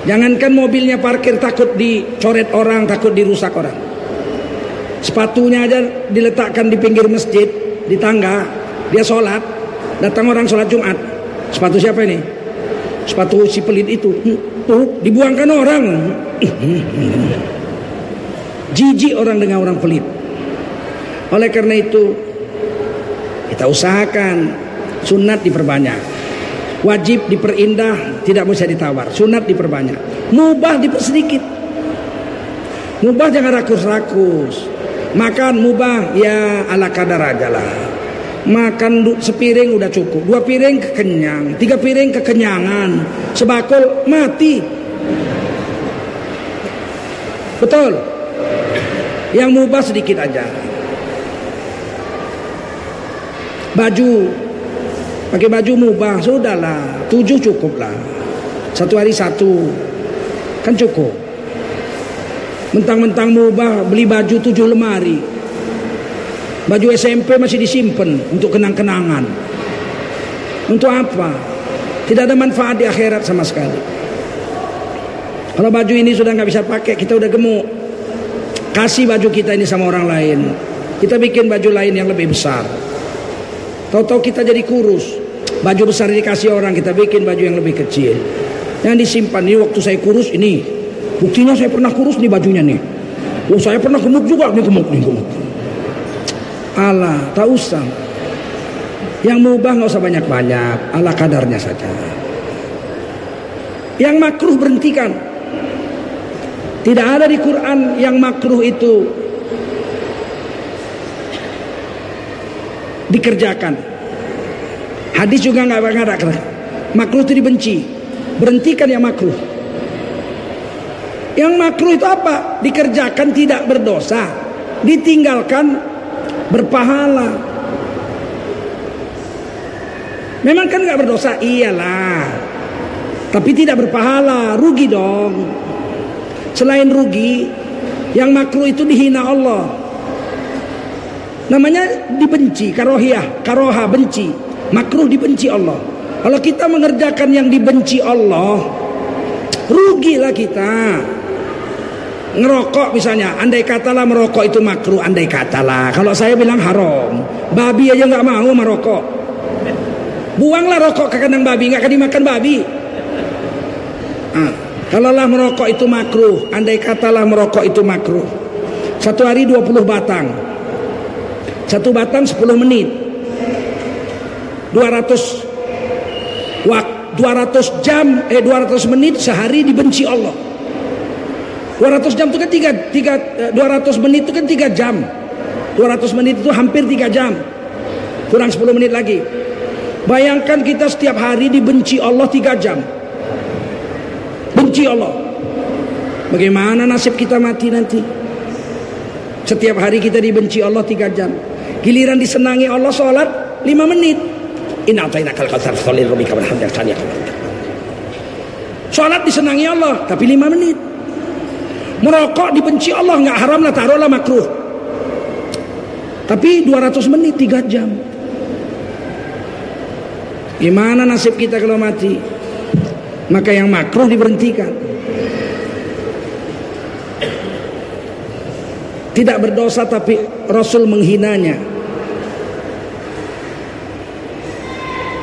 Jangankan mobilnya parkir takut dicoret orang, takut dirusak orang. Sepatunya aja diletakkan di pinggir masjid, di tangga. Dia sholat, datang orang sholat Jumat. Sepatu siapa ini? Sepatu si pelit itu. Tuh, dibuangkan orang. Jijik orang dengan orang pelit. Oleh karena itu kita usahakan sunat diperbanyak. Wajib diperindah, tidak bisa ditawar. Sunat diperbanyak. Mubah dipersedikit. Mubah jangan rakus-rakus. Makan mubah ya ala kadar aja lah. Makan sepiring udah cukup. Dua piring kekenyang. Tiga piring kekenyangan. Sebakul mati. Betul. Yang mubah sedikit aja. Baju. Pakai baju mubah. Sudahlah. Tujuh cukup lah. Satu hari satu. Kan cukup. Mentang-mentang mubah beli baju tujuh lemari. Baju SMP masih disimpan untuk kenang-kenangan. Untuk apa? Tidak ada manfaat di akhirat sama sekali. Kalau baju ini sudah nggak bisa pakai, kita udah gemuk. Kasih baju kita ini sama orang lain. Kita bikin baju lain yang lebih besar. Tahu-tahu kita jadi kurus. Baju besar dikasih orang, kita bikin baju yang lebih kecil. Yang disimpan ini waktu saya kurus ini. Buktinya saya pernah kurus nih bajunya nih. Oh saya pernah gemuk juga nih gemuk nih gemuk. Allah, tak usah. Yang mubah nggak usah banyak-banyak, ala kadarnya saja. Yang makruh berhentikan. Tidak ada di Quran yang makruh itu dikerjakan. Hadis juga nggak ada Makruh itu dibenci. Berhentikan yang makruh. Yang makruh itu apa? Dikerjakan tidak berdosa, ditinggalkan berpahala. Memang kan nggak berdosa, iyalah. Tapi tidak berpahala, rugi dong. Selain rugi, yang makruh itu dihina Allah. Namanya dibenci, karohiyah, karoha benci. Makruh dibenci Allah. Kalau kita mengerjakan yang dibenci Allah, rugilah kita. Ngerokok misalnya, andai katalah merokok itu makruh, andai katalah. Kalau saya bilang haram, babi aja nggak mau merokok. Buanglah rokok ke kandang babi, nggak akan dimakan babi. Nah, kalaulah merokok itu makruh, andai katalah merokok itu makruh. Satu hari 20 batang. Satu batang 10 menit. 200 waktu 200 jam eh 200 menit sehari dibenci Allah. 200 jam itu kan 3, 3 200 menit itu kan 3 jam. 200 menit itu hampir 3 jam. Kurang 10 menit lagi. Bayangkan kita setiap hari dibenci Allah 3 jam. Benci Allah. Bagaimana nasib kita mati nanti? Setiap hari kita dibenci Allah 3 jam. Giliran disenangi Allah sholat 5 menit. Inna kal kautsar falir rabbika wanhar Sholat disenangi Allah tapi 5 menit. Merokok dibenci Allah nggak haram lah taruhlah makruh. Tapi 200 menit 3 jam. Gimana nasib kita kalau mati? Maka yang makruh diberhentikan. Tidak berdosa tapi Rasul menghinanya.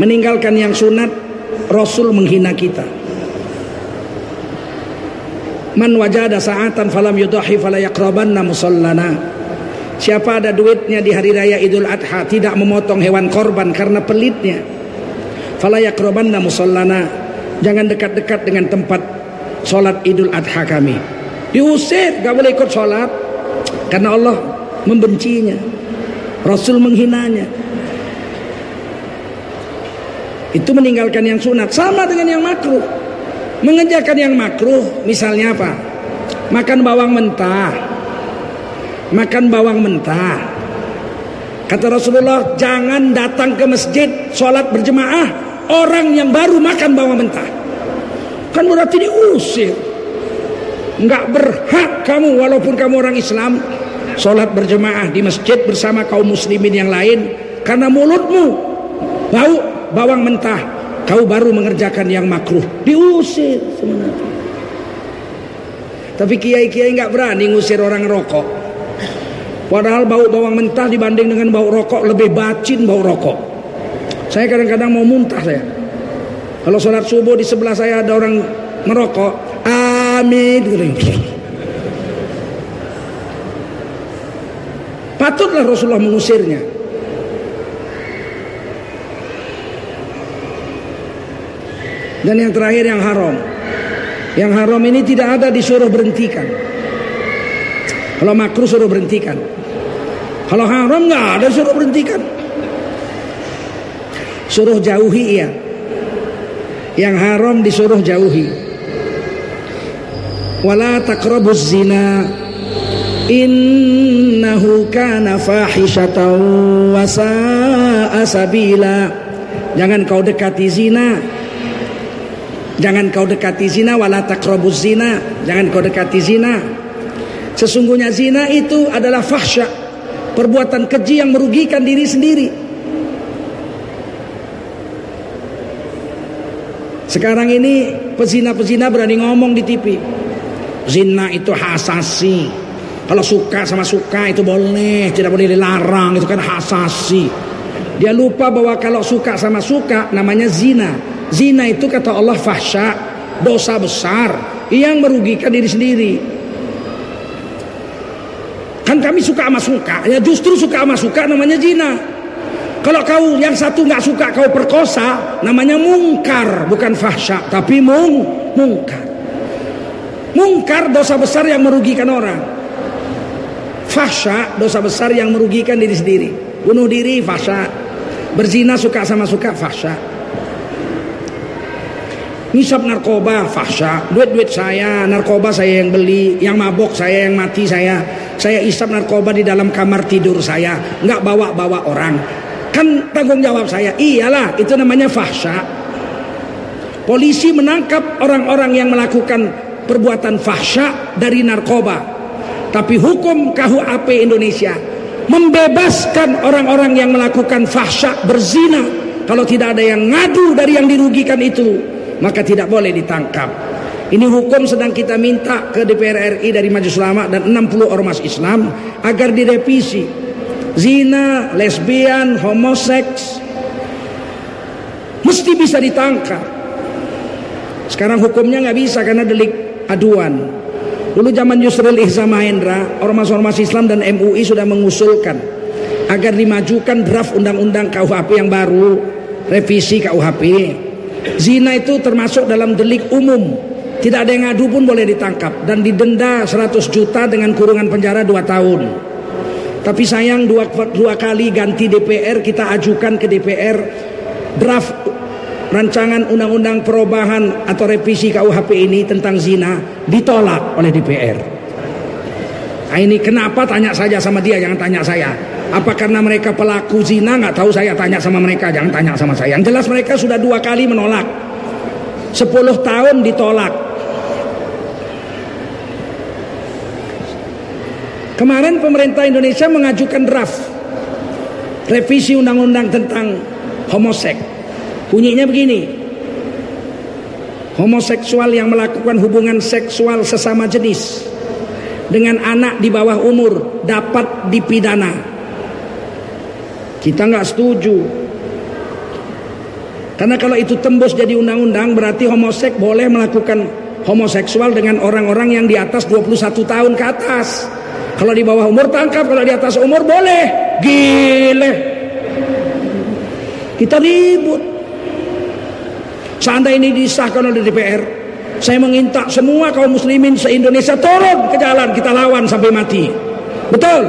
Meninggalkan yang sunat Rasul menghina kita. Man wajada sa'atan falam yudahi fala yaqrabanna musallana. Siapa ada duitnya di hari raya Idul Adha tidak memotong hewan korban karena pelitnya fala yaqrabanna musallana. Jangan dekat-dekat dengan tempat solat idul adha kami. Diusir gak boleh ikut solat. Karena Allah membencinya. Rasul menghinanya itu meninggalkan yang sunat sama dengan yang makruh. Mengerjakan yang makruh misalnya apa? Makan bawang mentah. Makan bawang mentah. Kata Rasulullah jangan datang ke masjid sholat berjemaah orang yang baru makan bawang mentah. Kan berarti diusir. Nggak berhak kamu walaupun kamu orang Islam sholat berjemaah di masjid bersama kaum muslimin yang lain karena mulutmu bau bawang mentah kau baru mengerjakan yang makruh diusir sebenarnya tapi kiai-kiai nggak berani ngusir orang rokok padahal bau bawang mentah dibanding dengan bau rokok lebih bacin bau rokok saya kadang-kadang mau muntah saya. Kalau sholat subuh di sebelah saya ada orang merokok, amin. Patutlah Rasulullah mengusirnya. Dan yang terakhir yang haram. Yang haram ini tidak ada disuruh berhentikan. Kalau makruh suruh berhentikan. Kalau haram nggak ada suruh berhentikan. Suruh jauhi ya. Yang haram disuruh jauhi. Wala taqrabuz zina innahu kana fahishatan wa sabila. Jangan kau dekati zina. Jangan kau dekati zina wala taqrabuz zina. Jangan kau dekati zina. Sesungguhnya zina itu adalah fahsya, perbuatan keji yang merugikan diri sendiri. Sekarang ini pezina-pezina berani ngomong di TV. Zina itu hasasi. Kalau suka sama suka itu boleh, tidak boleh dilarang, itu kan hasasi. Dia lupa bahwa kalau suka sama suka namanya zina. Zina itu kata Allah fahsya, dosa besar yang merugikan diri sendiri. Kan kami suka sama suka, ya justru suka sama suka namanya zina. Kalau kau yang satu nggak suka kau perkosa, namanya mungkar, bukan fahsya, tapi mung mungkar. Mungkar dosa besar yang merugikan orang. Fahsya dosa besar yang merugikan diri sendiri. Bunuh diri fahsya. Berzina suka sama suka fahsya. Nisab narkoba fahsya. Duit-duit saya, narkoba saya yang beli, yang mabok saya, yang mati saya. Saya isap narkoba di dalam kamar tidur saya, nggak bawa-bawa orang. Kan tanggung jawab saya. Iyalah, itu namanya fahsya. Polisi menangkap orang-orang yang melakukan perbuatan fahsya dari narkoba. Tapi hukum KUHP Indonesia membebaskan orang-orang yang melakukan fahsya berzina kalau tidak ada yang ngadu dari yang dirugikan itu maka tidak boleh ditangkap ini hukum sedang kita minta ke DPR RI dari Majelis Ulama dan 60 ormas Islam agar direvisi zina, lesbian, homoseks mesti bisa ditangkap sekarang hukumnya nggak bisa karena delik aduan. Dulu zaman Yusril Ihza Mahendra, ormas-ormas Islam dan MUI sudah mengusulkan agar dimajukan draft undang-undang KUHP yang baru, revisi KUHP. Zina itu termasuk dalam delik umum. Tidak ada yang ngadu pun boleh ditangkap dan didenda 100 juta dengan kurungan penjara 2 tahun. Tapi sayang dua, dua kali ganti DPR kita ajukan ke DPR draft rancangan undang-undang perubahan atau revisi KUHP ini tentang zina ditolak oleh DPR. Nah ini kenapa tanya saja sama dia, jangan tanya saya. Apa karena mereka pelaku zina? Nggak tahu saya tanya sama mereka, jangan tanya sama saya. Yang jelas mereka sudah dua kali menolak. Sepuluh tahun ditolak. Kemarin pemerintah Indonesia mengajukan draft revisi undang-undang tentang homoseks Bunyinya begini. Homoseksual yang melakukan hubungan seksual sesama jenis dengan anak di bawah umur dapat dipidana. Kita nggak setuju. Karena kalau itu tembus jadi undang-undang berarti homosek boleh melakukan homoseksual dengan orang-orang yang di atas 21 tahun ke atas. Kalau di bawah umur tangkap, kalau di atas umur boleh. Gile. Kita ribut. Seandainya ini disahkan oleh DPR, saya menginta semua kaum muslimin se-Indonesia turun ke jalan kita lawan sampai mati. Betul?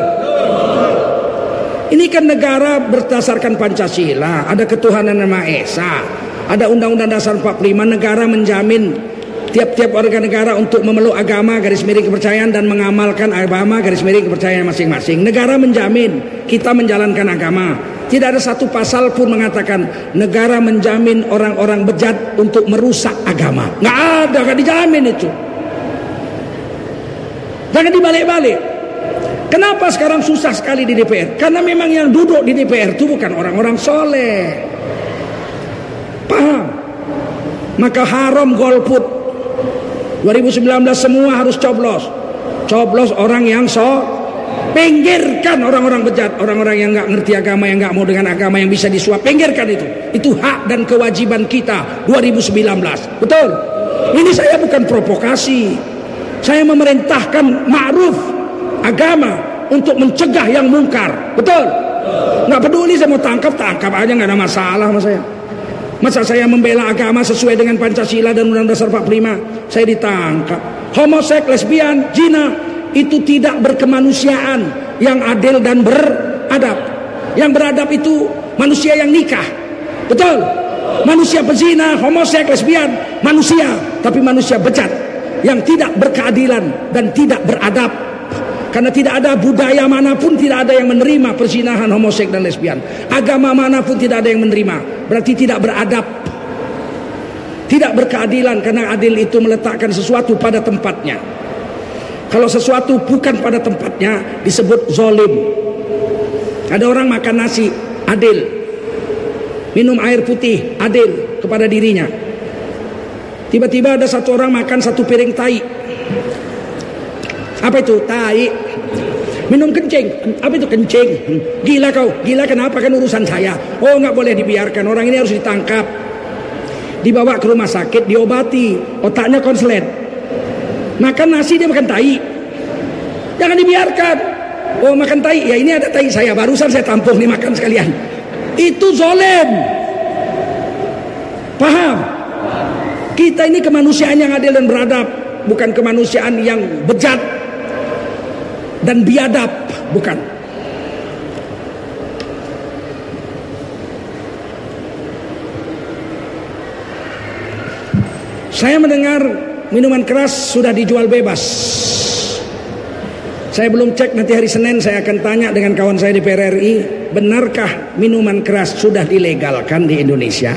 Ini kan negara berdasarkan Pancasila, ada ketuhanan yang Maha Esa, ada Undang-Undang Dasar 45, negara menjamin tiap-tiap warga negara untuk memeluk agama garis miring kepercayaan dan mengamalkan agama garis miring kepercayaan masing-masing. Negara menjamin kita menjalankan agama. Tidak ada satu pasal pun mengatakan negara menjamin orang-orang bejat untuk merusak agama. Nggak ada, nggak dijamin itu. Jangan dibalik-balik. Kenapa sekarang susah sekali di DPR? Karena memang yang duduk di DPR itu bukan orang-orang soleh. Paham? Maka haram golput. 2019 semua harus coblos. Coblos orang yang so Pinggirkan orang-orang bejat, orang-orang yang nggak ngerti agama, yang nggak mau dengan agama, yang bisa disuap. Pinggirkan itu. Itu hak dan kewajiban kita 2019. Betul? Ini saya bukan provokasi. Saya memerintahkan ma'ruf agama untuk mencegah yang mungkar. Betul? Nggak peduli saya mau tangkap, tangkap aja nggak ada masalah sama saya. Masa saya membela agama sesuai dengan Pancasila dan Undang-Undang Dasar 45, saya ditangkap. Homosek, lesbian, jina, itu tidak berkemanusiaan yang adil dan beradab. Yang beradab itu manusia yang nikah. Betul? Manusia pezina, homosek, lesbian, manusia, tapi manusia bejat yang tidak berkeadilan dan tidak beradab. Karena tidak ada budaya mana pun tidak ada yang menerima perzinahan homosek dan lesbian. Agama mana pun tidak ada yang menerima. Berarti tidak beradab. Tidak berkeadilan karena adil itu meletakkan sesuatu pada tempatnya. Kalau sesuatu bukan pada tempatnya disebut zolim. Ada orang makan nasi, adil. Minum air putih, adil kepada dirinya. Tiba-tiba ada satu orang makan satu piring tai. Apa itu? Tai. Minum kencing. Apa itu kencing? Gila kau. Gila kenapa kan urusan saya? Oh nggak boleh dibiarkan. Orang ini harus ditangkap. Dibawa ke rumah sakit, diobati. Otaknya konslet Makan nasi dia makan tai. Jangan dibiarkan. Oh makan tai, ya ini ada tai saya. Barusan saya tampung nih makan sekalian. Itu zolim. Paham? Kita ini kemanusiaan yang adil dan beradab, bukan kemanusiaan yang bejat dan biadab, bukan. Saya mendengar minuman keras sudah dijual bebas. Saya belum cek nanti hari Senin saya akan tanya dengan kawan saya di PRRI, benarkah minuman keras sudah dilegalkan di Indonesia?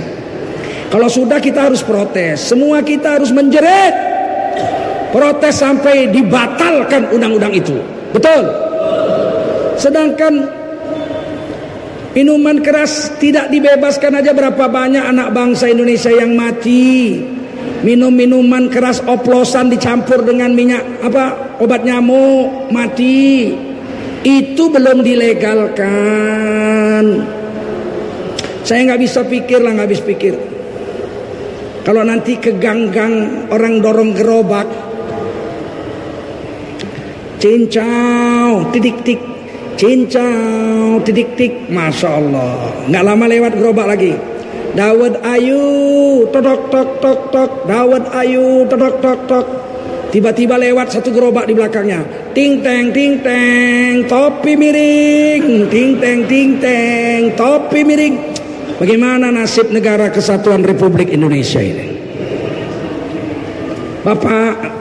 Kalau sudah kita harus protes. Semua kita harus menjerit. Protes sampai dibatalkan undang-undang itu. Betul? Sedangkan minuman keras tidak dibebaskan aja berapa banyak anak bangsa Indonesia yang mati. Minum minuman keras oplosan dicampur dengan minyak apa obat nyamuk mati. Itu belum dilegalkan. Saya nggak bisa pikir lah nggak bisa pikir. Kalau nanti ke gang-gang orang dorong gerobak. Cincau, titik-tik. Cincau, titik-tik. Masya Allah. Nggak lama lewat gerobak lagi. Dawud ayu, tok tok tok tok. Dawud ayu, tok tok tok. Tiba-tiba lewat satu gerobak di belakangnya. Ting teng ting teng, topi miring. Ting teng ting teng, topi miring. Bagaimana nasib negara kesatuan Republik Indonesia ini? Bapak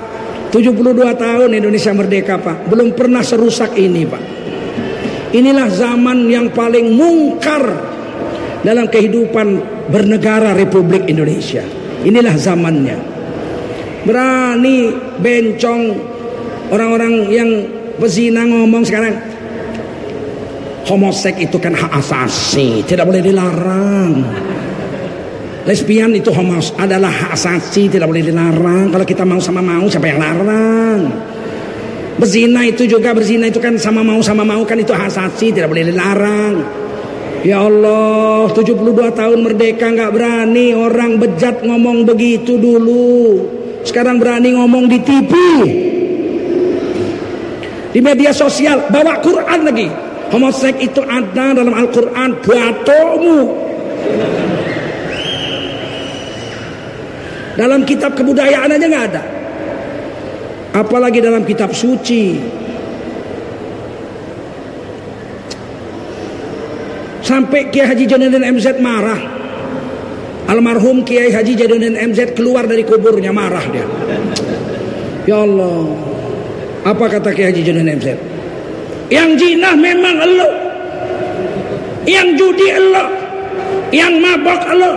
72 tahun Indonesia merdeka Pak. Belum pernah serusak ini Pak. Inilah zaman yang paling mungkar Dalam kehidupan bernegara Republik Indonesia. Inilah zamannya. Berani bencong Orang-orang yang pezina ngomong sekarang homoseks itu kan hak asasi, tidak boleh dilarang. Lesbian itu homos adalah hak asasi, tidak boleh dilarang. Kalau kita mau sama mau, siapa yang larang? Berzina itu juga berzina itu kan sama mau sama mau kan itu hak asasi, tidak boleh dilarang. Ya Allah, 72 tahun merdeka nggak berani orang bejat ngomong begitu dulu. Sekarang berani ngomong di TV. Di media sosial bawa Quran lagi. Homoseks itu ada dalam Al-Quran Batomu Dalam kitab kebudayaan aja nggak ada Apalagi dalam kitab suci Sampai Kiai Haji Jainuddin MZ marah Almarhum Kiai Haji Jainuddin MZ keluar dari kuburnya marah dia Ya Allah Apa kata Kiai Haji Jainuddin MZ yang zina memang elo. Yang judi elo. Yang mabok elo.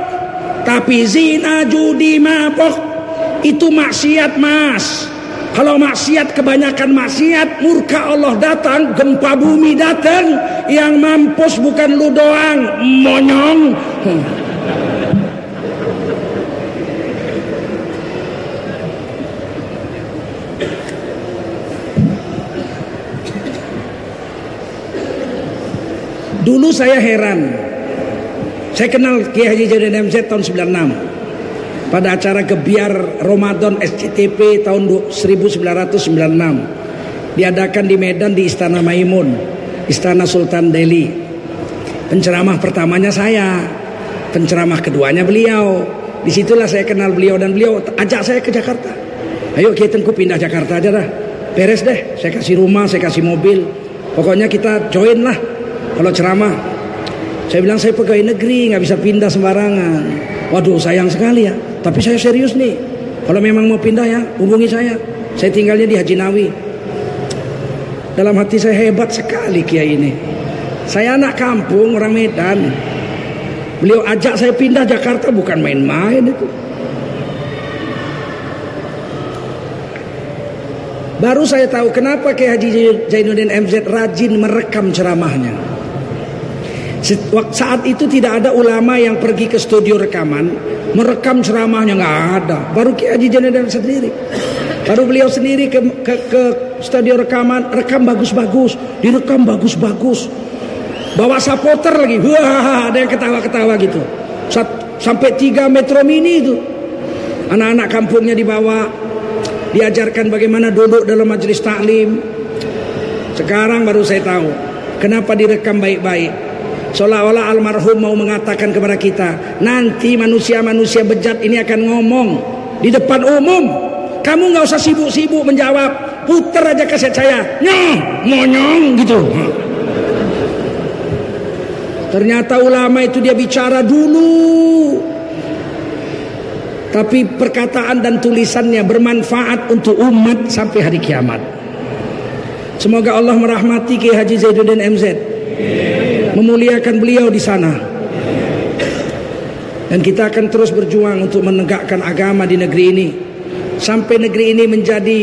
Tapi zina, judi, mabok itu maksiat mas. Kalau maksiat kebanyakan maksiat, murka Allah datang, gempa bumi datang, yang mampus bukan lu doang, monyong. Dulu saya heran. Saya kenal Kiai Haji Jadid MZ tahun 96. Pada acara Gebiar Ramadan SCTP tahun 1996. Diadakan di Medan di Istana Maimun. Istana Sultan Delhi. Penceramah pertamanya saya. Penceramah keduanya beliau. Di situlah saya kenal beliau dan beliau ajak saya ke Jakarta. Ayo Tengku pindah Jakarta aja dah. Beres deh. Saya kasih rumah, saya kasih mobil. Pokoknya kita join lah kalau ceramah saya bilang saya pegawai negeri nggak bisa pindah sembarangan. Waduh sayang sekali ya. Tapi saya serius nih. Kalau memang mau pindah ya hubungi saya. Saya tinggalnya di Haji Nawi. Dalam hati saya hebat sekali kiai ini. Saya anak kampung orang Medan. Beliau ajak saya pindah Jakarta bukan main-main itu. Baru saya tahu kenapa Kiai Haji Zainuddin MZ rajin merekam ceramahnya. Saat itu tidak ada ulama yang pergi ke studio rekaman merekam ceramahnya nggak ada. Baru Kiai Haji Janadan sendiri. Baru beliau sendiri ke, ke, ke studio rekaman rekam bagus-bagus, direkam bagus-bagus. Bawa sapoter lagi, wah ada yang ketawa-ketawa gitu. Sampai tiga metro mini itu. Anak-anak kampungnya dibawa, diajarkan bagaimana duduk dalam majelis taklim. Sekarang baru saya tahu kenapa direkam baik-baik Seolah-olah almarhum mau mengatakan kepada kita, nanti manusia-manusia bejat ini akan ngomong di depan umum. Kamu nggak usah sibuk-sibuk menjawab. Puter aja kaset saya. Nyong, monyong gitu. Ternyata ulama itu dia bicara dulu. Tapi perkataan dan tulisannya bermanfaat untuk umat sampai hari kiamat. Semoga Allah merahmati Ki Haji Zaiduddin MZ. Memuliakan beliau di sana. Dan kita akan terus berjuang untuk menegakkan agama di negeri ini. Sampai negeri ini menjadi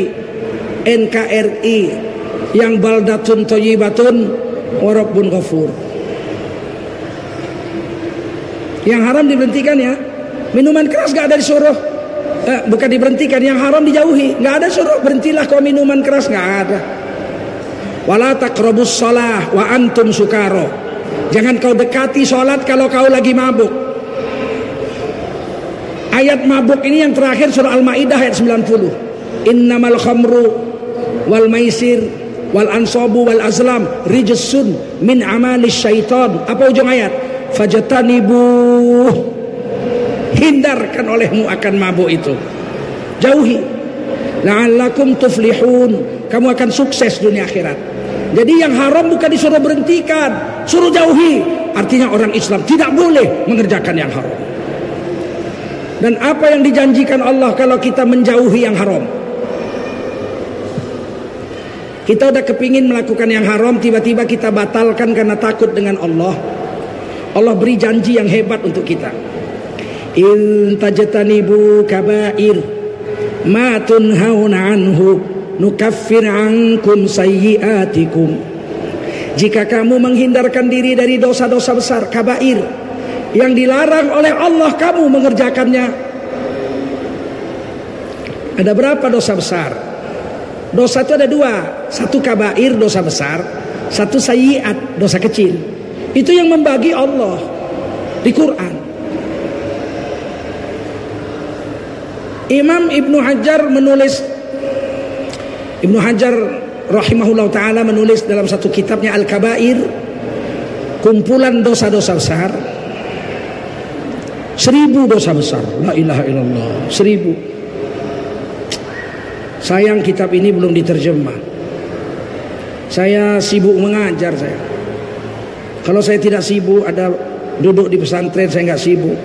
NKRI yang baldatun toyibatun warabbun ghafur. Yang haram diberhentikan ya. Minuman keras gak ada disuruh. Eh, bukan diberhentikan, yang haram dijauhi. Gak ada suruh berhentilah kau minuman keras gak ada. Wala taqrabus shalah wa antum sukaro. Jangan kau dekati sholat kalau kau lagi mabuk. Ayat mabuk ini yang terakhir surah Al-Maidah ayat 90. Innamal khamru wal maisir wal ansabu wal azlam rijsun min amalis syaitan. Apa ujung ayat? Fajatanibu hindarkan olehmu akan mabuk itu. Jauhi. La'allakum tuflihun. Kamu akan sukses dunia akhirat. Jadi yang haram bukan disuruh berhentikan, suruh jauhi. Artinya orang Islam tidak boleh mengerjakan yang haram. Dan apa yang dijanjikan Allah kalau kita menjauhi yang haram? Kita udah kepingin melakukan yang haram, tiba-tiba kita batalkan karena takut dengan Allah. Allah beri janji yang hebat untuk kita. In tajtanibu kabair ma tunhauna anhu nukaffir ankum sayyiatikum. Jika kamu menghindarkan diri dari dosa-dosa besar kabair yang dilarang oleh Allah kamu mengerjakannya. Ada berapa dosa besar? Dosa itu ada dua, satu kabair dosa besar, satu sayyiat dosa kecil. Itu yang membagi Allah di Quran. Imam Ibnu Hajar menulis Ibnu Hajar rahimahullah taala menulis dalam satu kitabnya Al-Kabair kumpulan dosa-dosa besar. Seribu dosa besar. La ilaha illallah. Seribu. Sayang kitab ini belum diterjemah. Saya sibuk mengajar saya. Kalau saya tidak sibuk ada duduk di pesantren saya nggak sibuk.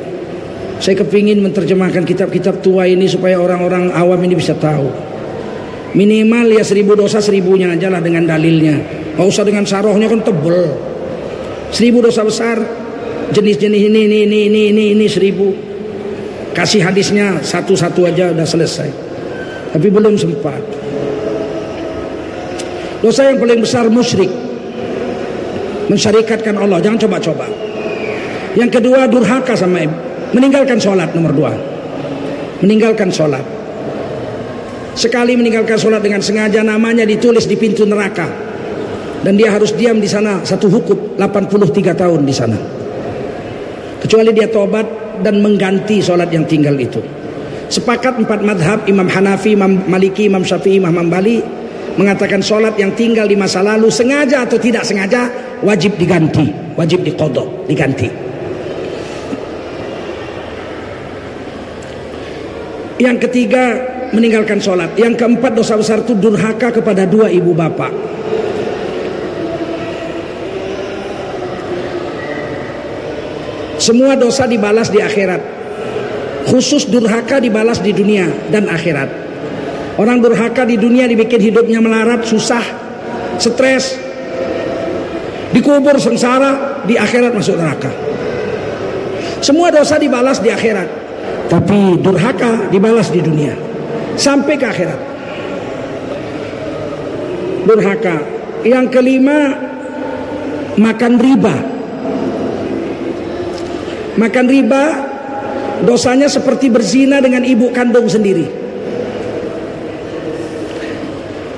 Saya kepingin menerjemahkan kitab-kitab tua ini supaya orang-orang awam ini bisa tahu. Minimal ya seribu dosa seribunya aja lah dengan dalilnya. Gak usah dengan sarohnya kan tebel. Seribu dosa besar jenis-jenis ini ini ini ini ini ini seribu. Kasih hadisnya satu-satu aja udah selesai. Tapi belum sempat. Dosa yang paling besar musyrik. Mensyarikatkan Allah, jangan coba-coba. Yang kedua durhaka sama ibu. Meninggalkan sholat nomor dua. Meninggalkan sholat. Sekali meninggalkan sholat dengan sengaja namanya ditulis di pintu neraka. Dan dia harus diam di sana satu hukum 83 tahun di sana. Kecuali dia tobat dan mengganti sholat yang tinggal itu. Sepakat empat madhab Imam Hanafi, Imam Maliki, Imam Syafi'i, Imam Hambali mengatakan sholat yang tinggal di masa lalu sengaja atau tidak sengaja wajib diganti, wajib dikodok, diganti. Yang ketiga meninggalkan sholat. Yang keempat dosa besar itu durhaka kepada dua ibu bapak. Semua dosa dibalas di akhirat. Khusus durhaka dibalas di dunia dan akhirat. Orang durhaka di dunia dibikin hidupnya melarat, susah, stres, dikubur sengsara, di akhirat masuk neraka. Semua dosa dibalas di akhirat. Tapi durhaka dibalas di dunia sampai ke akhirat. Durhaka. Yang kelima makan riba. Makan riba dosanya seperti berzina dengan ibu kandung sendiri.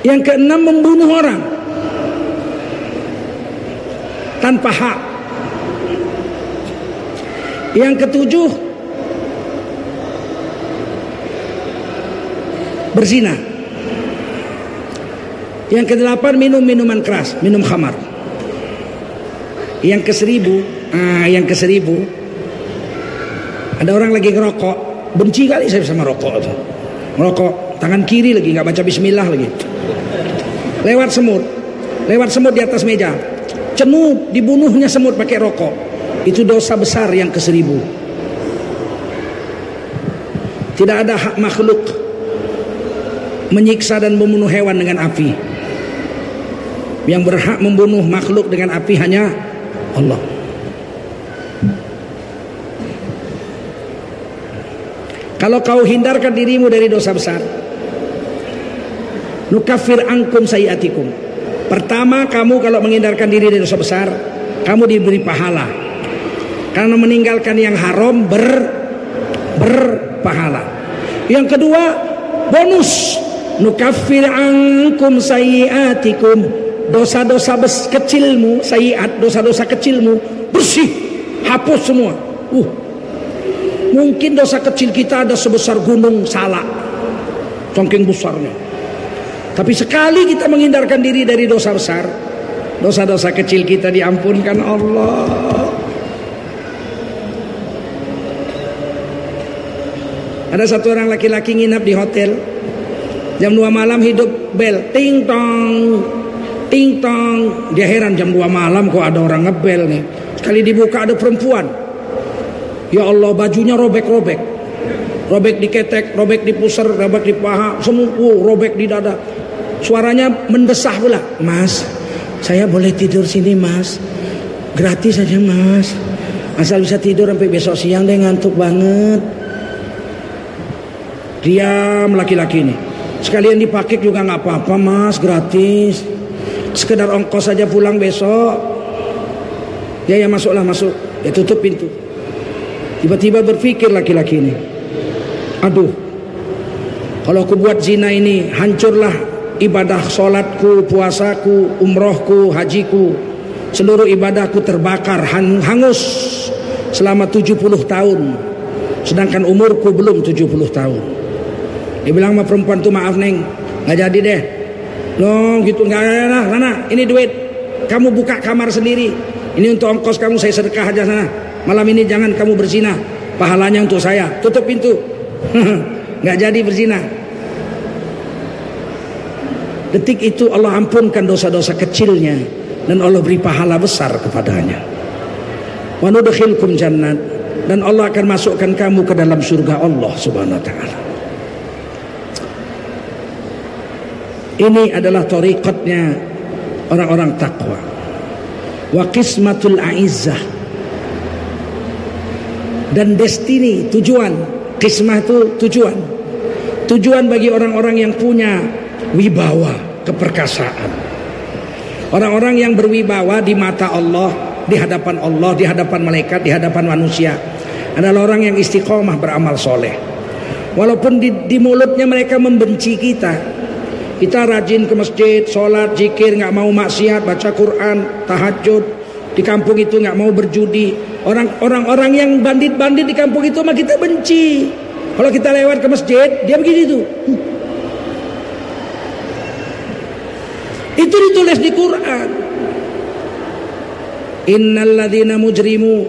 Yang keenam membunuh orang tanpa hak. Yang ketujuh berzina. Yang kedelapan minum minuman keras, minum khamar. Yang ke seribu, ah, yang ke seribu, ada orang lagi ngerokok, benci kali saya sama rokok tuh. Merokok tangan kiri lagi nggak baca bismillah lagi. Lewat semut, lewat semut di atas meja. Cenup dibunuhnya semut pakai rokok. Itu dosa besar yang ke seribu. Tidak ada hak makhluk menyiksa dan membunuh hewan dengan api. Yang berhak membunuh makhluk dengan api hanya Allah. Kalau kau hindarkan dirimu dari dosa besar, nukafir angkum sayiatikum. Pertama, kamu kalau menghindarkan diri dari dosa besar, kamu diberi pahala. Karena meninggalkan yang haram ber berpahala. Yang kedua, bonus nukafir angkum sayiatikum. Dosa-dosa kecilmu, sayiat, dosa-dosa kecilmu bersih, hapus semua. Uh, Mungkin dosa kecil kita ada sebesar gunung salak. Congking besarnya. Tapi sekali kita menghindarkan diri dari dosa besar, dosa-dosa kecil kita diampunkan Allah. Ada satu orang laki-laki nginap di hotel. Jam 2 malam hidup bel. Ting tong. Ting tong. Dia heran jam 2 malam kok ada orang ngebel nih. Sekali dibuka ada perempuan. Ya Allah bajunya robek-robek. Robek di ketek, robek di pusar, robek di paha, semua robek di dada. Suaranya mendesah pula. Mas, saya boleh tidur sini mas. Gratis aja mas. Asal bisa tidur sampai besok siang deh ngantuk banget. Diam laki-laki ini. Sekalian dipakai juga nggak apa-apa mas, gratis. Sekedar ongkos saja pulang besok. Ya ya masuklah masuk. Ya tutup pintu. Tiba-tiba berpikir laki-laki ini. Aduh. Kalau aku buat zina ini hancurlah ibadah solatku, puasaku, umrohku, hajiku. Seluruh ibadahku terbakar, hangus selama 70 tahun. Sedangkan umurku belum 70 tahun. Dia bilang sama perempuan tuh maaf neng, nggak jadi deh. No gitu nggak ada mana ini duit. Kamu buka kamar sendiri. Ini untuk ongkos kamu saya sedekah aja sana. Malam ini jangan kamu berzina. Pahalanya untuk saya. Tutup pintu. Nggak jadi berzina. Detik itu Allah ampunkan dosa-dosa kecilnya dan Allah beri pahala besar kepadanya. Wa nudkhilkum jannat dan Allah akan masukkan kamu ke dalam surga Allah Subhanahu wa taala. Ini adalah tariqatnya orang-orang takwa. Wa qismatul a'izzah. Dan destiny tujuan. Kismah itu tujuan. Tujuan bagi orang-orang yang punya wibawa keperkasaan. Orang-orang yang berwibawa di mata Allah di hadapan Allah di hadapan malaikat di hadapan manusia adalah orang yang istiqomah beramal soleh. Walaupun di, di mulutnya mereka membenci kita kita rajin ke masjid, sholat, zikir, nggak mau maksiat, baca Quran, tahajud. Di kampung itu nggak mau berjudi, Orang-orang yang bandit-bandit di kampung itu mah kita benci. Kalau kita lewat ke masjid, dia begini tuh. Itu ditulis di Quran. Innalladzina mujrimu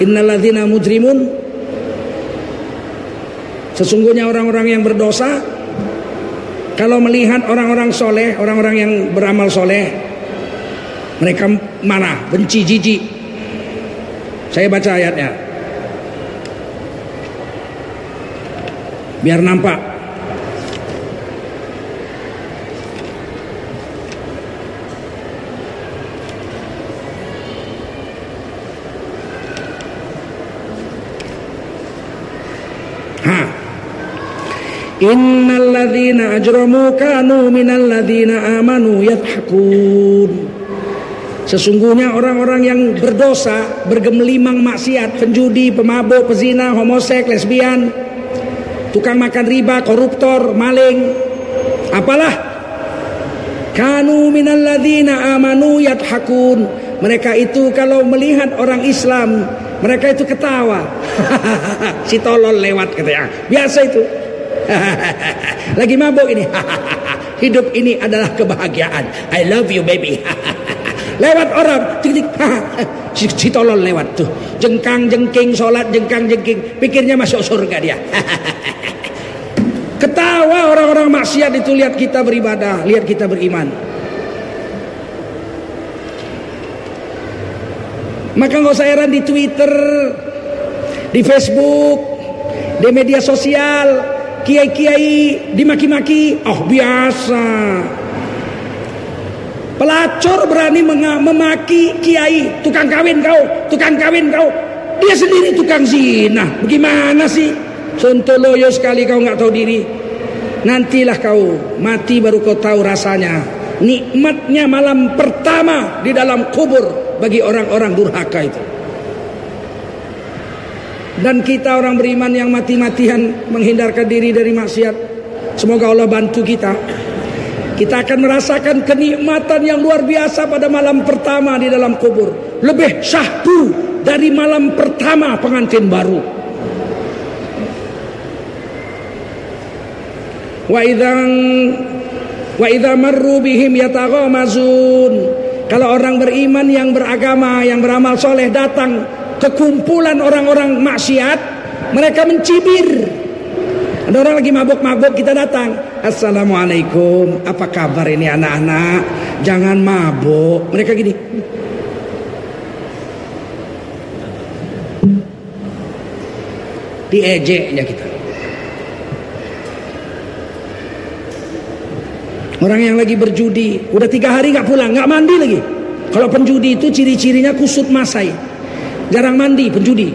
innalladzina mujrimun Sesungguhnya orang-orang yang berdosa kalau melihat orang-orang soleh, orang-orang yang beramal soleh, mereka marah, benci, jijik, saya baca ayatnya. Biar nampak. Innal ladzina ajramu kanu minal ladzina amanu yadhakun. Sesungguhnya orang-orang yang berdosa, bergemelimang maksiat, penjudi, pemabuk, pezina, homosek, lesbian, tukang makan riba, koruptor, maling, apalah kanu minal ladina amanu yadhakun. Mereka itu kalau melihat orang Islam, mereka itu ketawa. si tolol lewat katanya. Biasa itu. Lagi mabuk ini. Hidup ini adalah kebahagiaan. I love you baby. lewat orang tik tik si, si tolol lewat tuh jengkang jengking sholat jengkang jengking pikirnya masuk surga dia ketawa orang-orang maksiat itu lihat kita beribadah lihat kita beriman maka nggak usah heran di Twitter di Facebook di media sosial kiai-kiai dimaki-maki oh biasa Pelacur berani memaki kiai, tukang kawin kau, tukang kawin kau. Dia sendiri tukang zina. Bagaimana sih? Sontoloyo sekali kau nggak tahu diri. Nantilah kau mati baru kau tahu rasanya. Nikmatnya malam pertama di dalam kubur bagi orang-orang durhaka itu. Dan kita orang beriman yang mati-matian menghindarkan diri dari maksiat. Semoga Allah bantu kita kita akan merasakan kenikmatan yang luar biasa pada malam pertama di dalam kubur. Lebih syahdu dari malam pertama pengantin baru. Wa idzan wa idza marru bihim yataghamazun. Kalau orang beriman yang beragama, yang beramal soleh datang ke kumpulan orang-orang maksiat, mereka mencibir. Ada orang lagi mabuk-mabuk, kita datang. Assalamualaikum Apa kabar ini anak-anak? Jangan mabuk Mereka gini. Diejeknya kita. Orang yang lagi berjudi Udah tiga hari gak pulang Gak mandi lagi. Kalau penjudi itu ciri-cirinya kusut masai Jarang mandi penjudi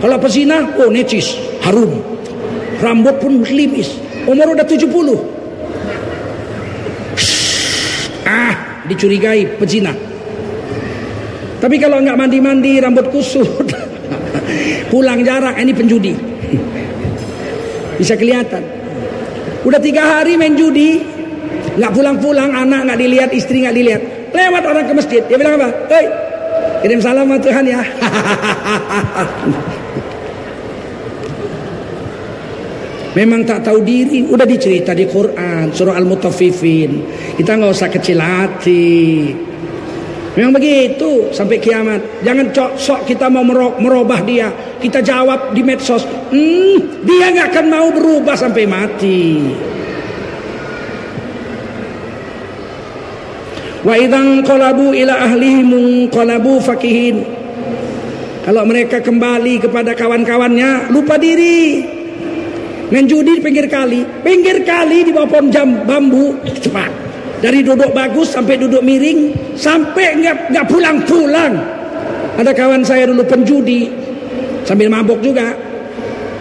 Kalau pesina Oh necis Harum Rambut pun limis Umur udah 70. Ah, dicurigai pezina. Tapi kalau nggak mandi-mandi, rambut kusut, pulang jarang, ini penjudi. Bisa kelihatan. Udah tiga hari main judi, nggak pulang-pulang, anak nggak dilihat, istri nggak dilihat. Lewat orang ke masjid, dia bilang apa? Hei, kirim salam Tuhan ya. Memang tak tahu diri, udah dicerita di Quran, surah Al-Mutaffifin. Kita nggak usah kecil hati. Memang begitu sampai kiamat. Jangan cok sok kita mau merubah dia. Kita jawab di medsos. Hmm, dia nggak akan mau berubah sampai mati. Wa idzan qalabu ila ahlihim qalabu fakihin. Kalau mereka kembali kepada kawan-kawannya, lupa diri. Main judi di pinggir kali, pinggir kali di bawah pohon jam bambu cepat. Dari duduk bagus sampai duduk miring, sampai nggak nggak pulang-pulang. Ada kawan saya dulu penjudi, sambil mabok juga.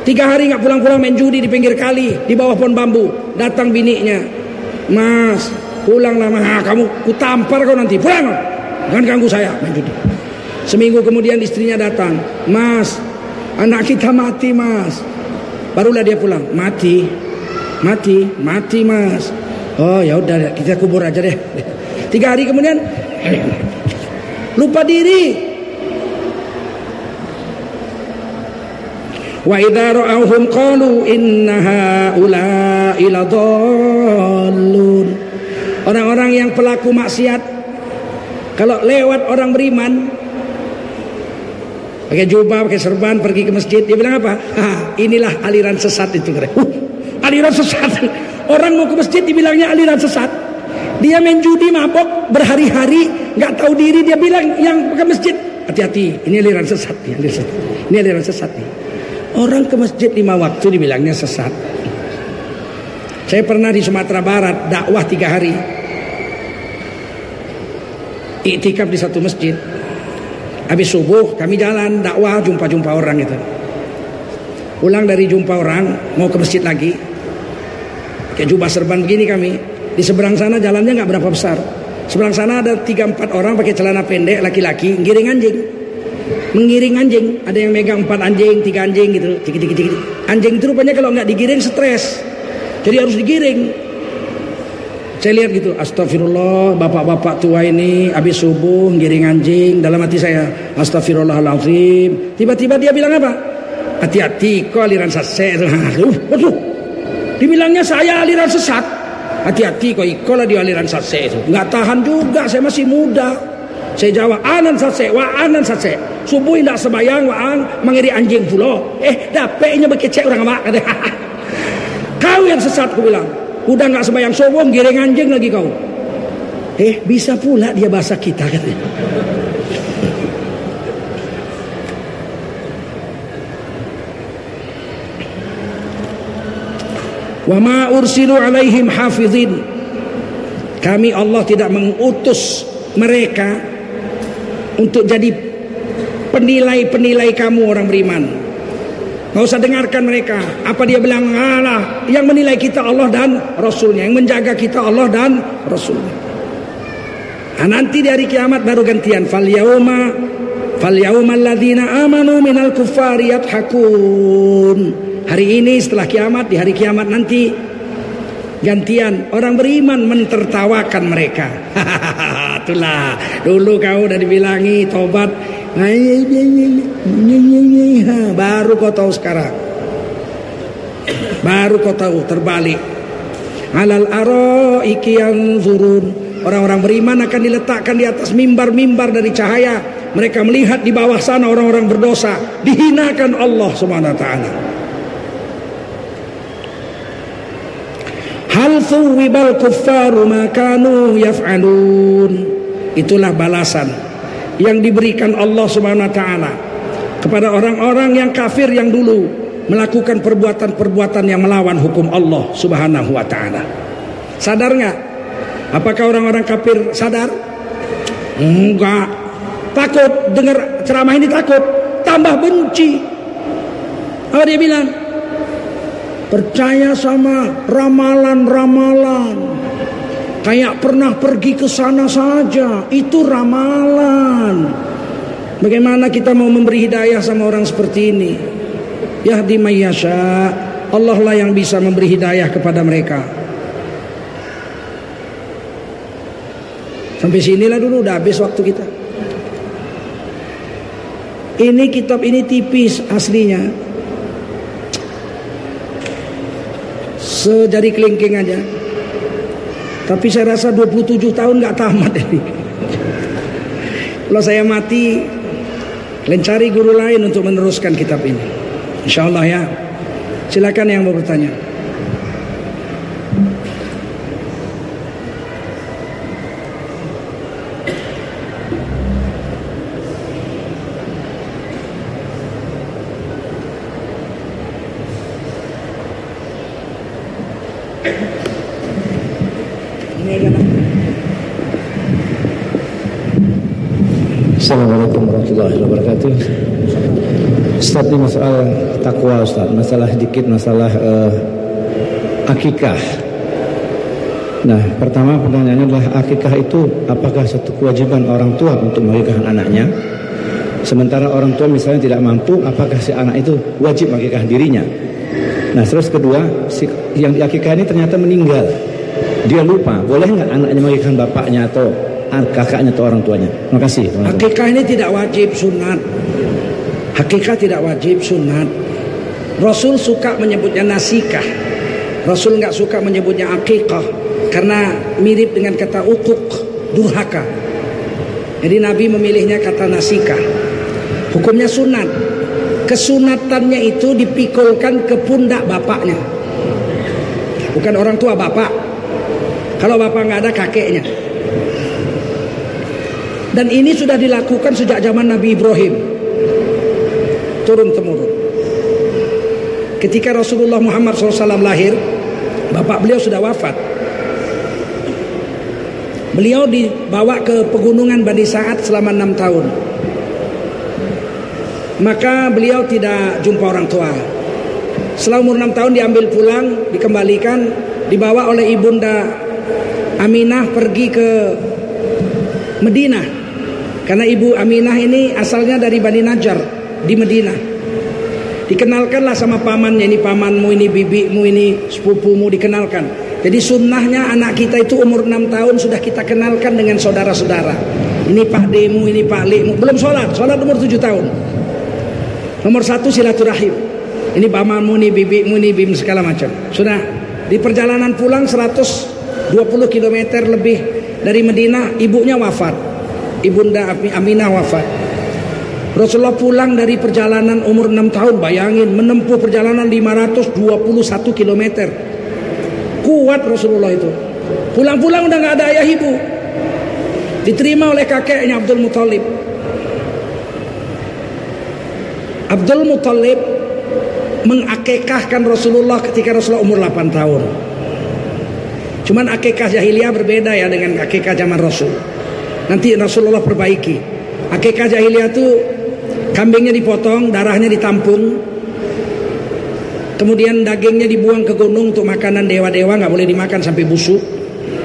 Tiga hari nggak pulang-pulang main judi di pinggir kali, di bawah pohon bambu. Datang biniknya, Mas, pulang lama, ah, kamu kutampar kau nanti, pulang, jangan ganggu saya main judi. Seminggu kemudian istrinya datang, Mas, anak kita mati mas Barulah dia pulang. Mati. Mati. Mati mas. Oh ya udah kita kubur aja deh. Tiga hari kemudian lupa diri. Wa idza ra'awhum qalu inna haula'i ladallun. Orang-orang yang pelaku maksiat kalau lewat orang beriman pakai jubah, pakai serban, pergi ke masjid. Dia bilang apa? inilah aliran sesat itu. Uh, aliran sesat. Orang mau ke masjid dibilangnya aliran sesat. Dia main judi mabok berhari-hari, nggak tahu diri. Dia bilang yang ke masjid, hati-hati, ini aliran sesat. Ini aliran sesat. Ini aliran sesat nih. Orang ke masjid lima waktu dibilangnya sesat. Saya pernah di Sumatera Barat dakwah tiga hari. Iktikaf di satu masjid. Habis subuh kami jalan dakwah jumpa-jumpa orang itu. Pulang dari jumpa orang mau ke masjid lagi. Kayak jubah serban begini kami. Di seberang sana jalannya nggak berapa besar. Seberang sana ada tiga empat orang pakai celana pendek laki-laki ngiring anjing. Mengiring anjing. Ada yang megang empat anjing, tiga anjing gitu. Cik, Anjing itu rupanya kalau nggak digiring stres. Jadi harus digiring. Saya lihat gitu, astagfirullah, bapak-bapak tua ini habis subuh giring anjing dalam hati saya, astagfirullahalazim. Tiba-tiba dia bilang apa? Hati-hati, kok aliran sesat. Waduh, dibilangnya saya aliran sesat. Hati-hati kok ikolah di aliran sesat itu. Nggak tahan juga, saya masih muda. Saya jawab, anan sase, wa anan sase. Subuh tidak sebayang, wa an mengiri anjing pulo. Eh, dapetnya bekecek orang mak. kau yang sesat, aku bilang. Udah nggak sebayang subuh, giring anjing lagi kau. Eh, bisa pula dia bahasa kita katanya. Wa ma ursilu alaihim hafizin. Kami Allah tidak mengutus mereka untuk jadi penilai-penilai kamu orang beriman. Gak usah dengarkan mereka. Apa dia bilang? Allah yang menilai kita Allah dan Rasulnya. Yang menjaga kita Allah dan Rasulnya. Nah, nanti di hari kiamat baru gantian fal yauma fal yaumal ladzina amanu minal kuffari yadhakun. Hari ini setelah kiamat di hari kiamat nanti gantian orang beriman mentertawakan mereka. Itulah dulu kau udah dibilangi tobat baru kau tahu sekarang. Baru kau tahu terbalik. Alal aro iki yang zurun Orang-orang beriman akan diletakkan di atas mimbar-mimbar dari cahaya. Mereka melihat di bawah sana orang-orang berdosa. Dihinakan Allah subhanahu wa ta'ala. Hal thuwibal kuffaru makanu yaf'alun. Itulah balasan yang diberikan Allah subhanahu wa ta'ala. Kepada orang-orang yang kafir yang dulu melakukan perbuatan-perbuatan yang melawan hukum Allah subhanahu wa ta'ala. Sadar? Apakah orang-orang kafir sadar? Enggak. Takut dengar ceramah ini takut, tambah benci. Apa dia bilang? Percaya sama ramalan-ramalan. Kayak pernah pergi ke sana saja, itu ramalan. Bagaimana kita mau memberi hidayah sama orang seperti ini? Yahdi mayyasha. Allah lah yang bisa memberi hidayah kepada mereka. Sampai sinilah dulu udah habis waktu kita. Ini kitab ini tipis aslinya. Sejari kelingking aja. Tapi saya rasa 27 tahun nggak tamat ini. Kalau saya mati, kalian cari guru lain untuk meneruskan kitab ini. Insya Allah ya. Silakan yang mau bertanya. Warahmatullahi wabarakatuh. Ustaz ini masalah takwa Ustaz, masalah sedikit masalah uh, akikah. Nah, pertama pertanyaannya adalah akikah itu apakah satu kewajiban orang tua untuk mengakikah anaknya? Sementara orang tua misalnya tidak mampu, apakah si anak itu wajib mengakikah dirinya? Nah, terus kedua, si, yang diakikah ini ternyata meninggal. Dia lupa, boleh nggak anaknya mengakikah bapaknya atau kakaknya atau orang tuanya. Terima kasih. Hakikah ini tidak wajib sunat. Hakikah tidak wajib sunat. Rasul suka menyebutnya nasikah. Rasul nggak suka menyebutnya akikah karena mirip dengan kata ukuk durhaka. Jadi Nabi memilihnya kata nasikah. Hukumnya sunat. Kesunatannya itu dipikulkan ke pundak bapaknya. Bukan orang tua bapak. Kalau bapak nggak ada kakeknya. Dan ini sudah dilakukan sejak zaman Nabi Ibrahim. Turun temurun. Ketika Rasulullah Muhammad SAW lahir, bapak beliau sudah wafat. Beliau dibawa ke pegunungan Bani Sa'ad selama enam tahun. Maka beliau tidak jumpa orang tua. Setelah umur enam tahun diambil pulang, dikembalikan, dibawa oleh ibunda Aminah pergi ke Medina karena ibu Aminah ini asalnya dari Bani Najjar di Medina. Dikenalkanlah sama pamannya ini pamanmu ini bibimu ini sepupumu dikenalkan. Jadi sunnahnya anak kita itu umur 6 tahun sudah kita kenalkan dengan saudara-saudara. Ini Pak Demu, ini Pak Limu. Belum sholat, sholat umur 7 tahun. Nomor satu silaturahim. Ini pamanmu, ini bibimu, ini bim segala macam. Sudah di perjalanan pulang 120 km lebih dari Medina, ibunya wafat. Ibunda Aminah wafat. Rasulullah pulang dari perjalanan umur 6 tahun, bayangin menempuh perjalanan 521 km. Kuat Rasulullah itu. Pulang-pulang udah nggak ada ayah ibu. Diterima oleh kakeknya Abdul Muthalib. Abdul Muthalib mengakekahkan Rasulullah ketika Rasulullah umur 8 tahun. Cuman akekah jahiliyah berbeda ya dengan akekah zaman Rasul. Nanti Rasulullah perbaiki. Akekah jahiliyah itu kambingnya dipotong, darahnya ditampung, kemudian dagingnya dibuang ke gunung untuk makanan dewa-dewa nggak boleh dimakan sampai busuk,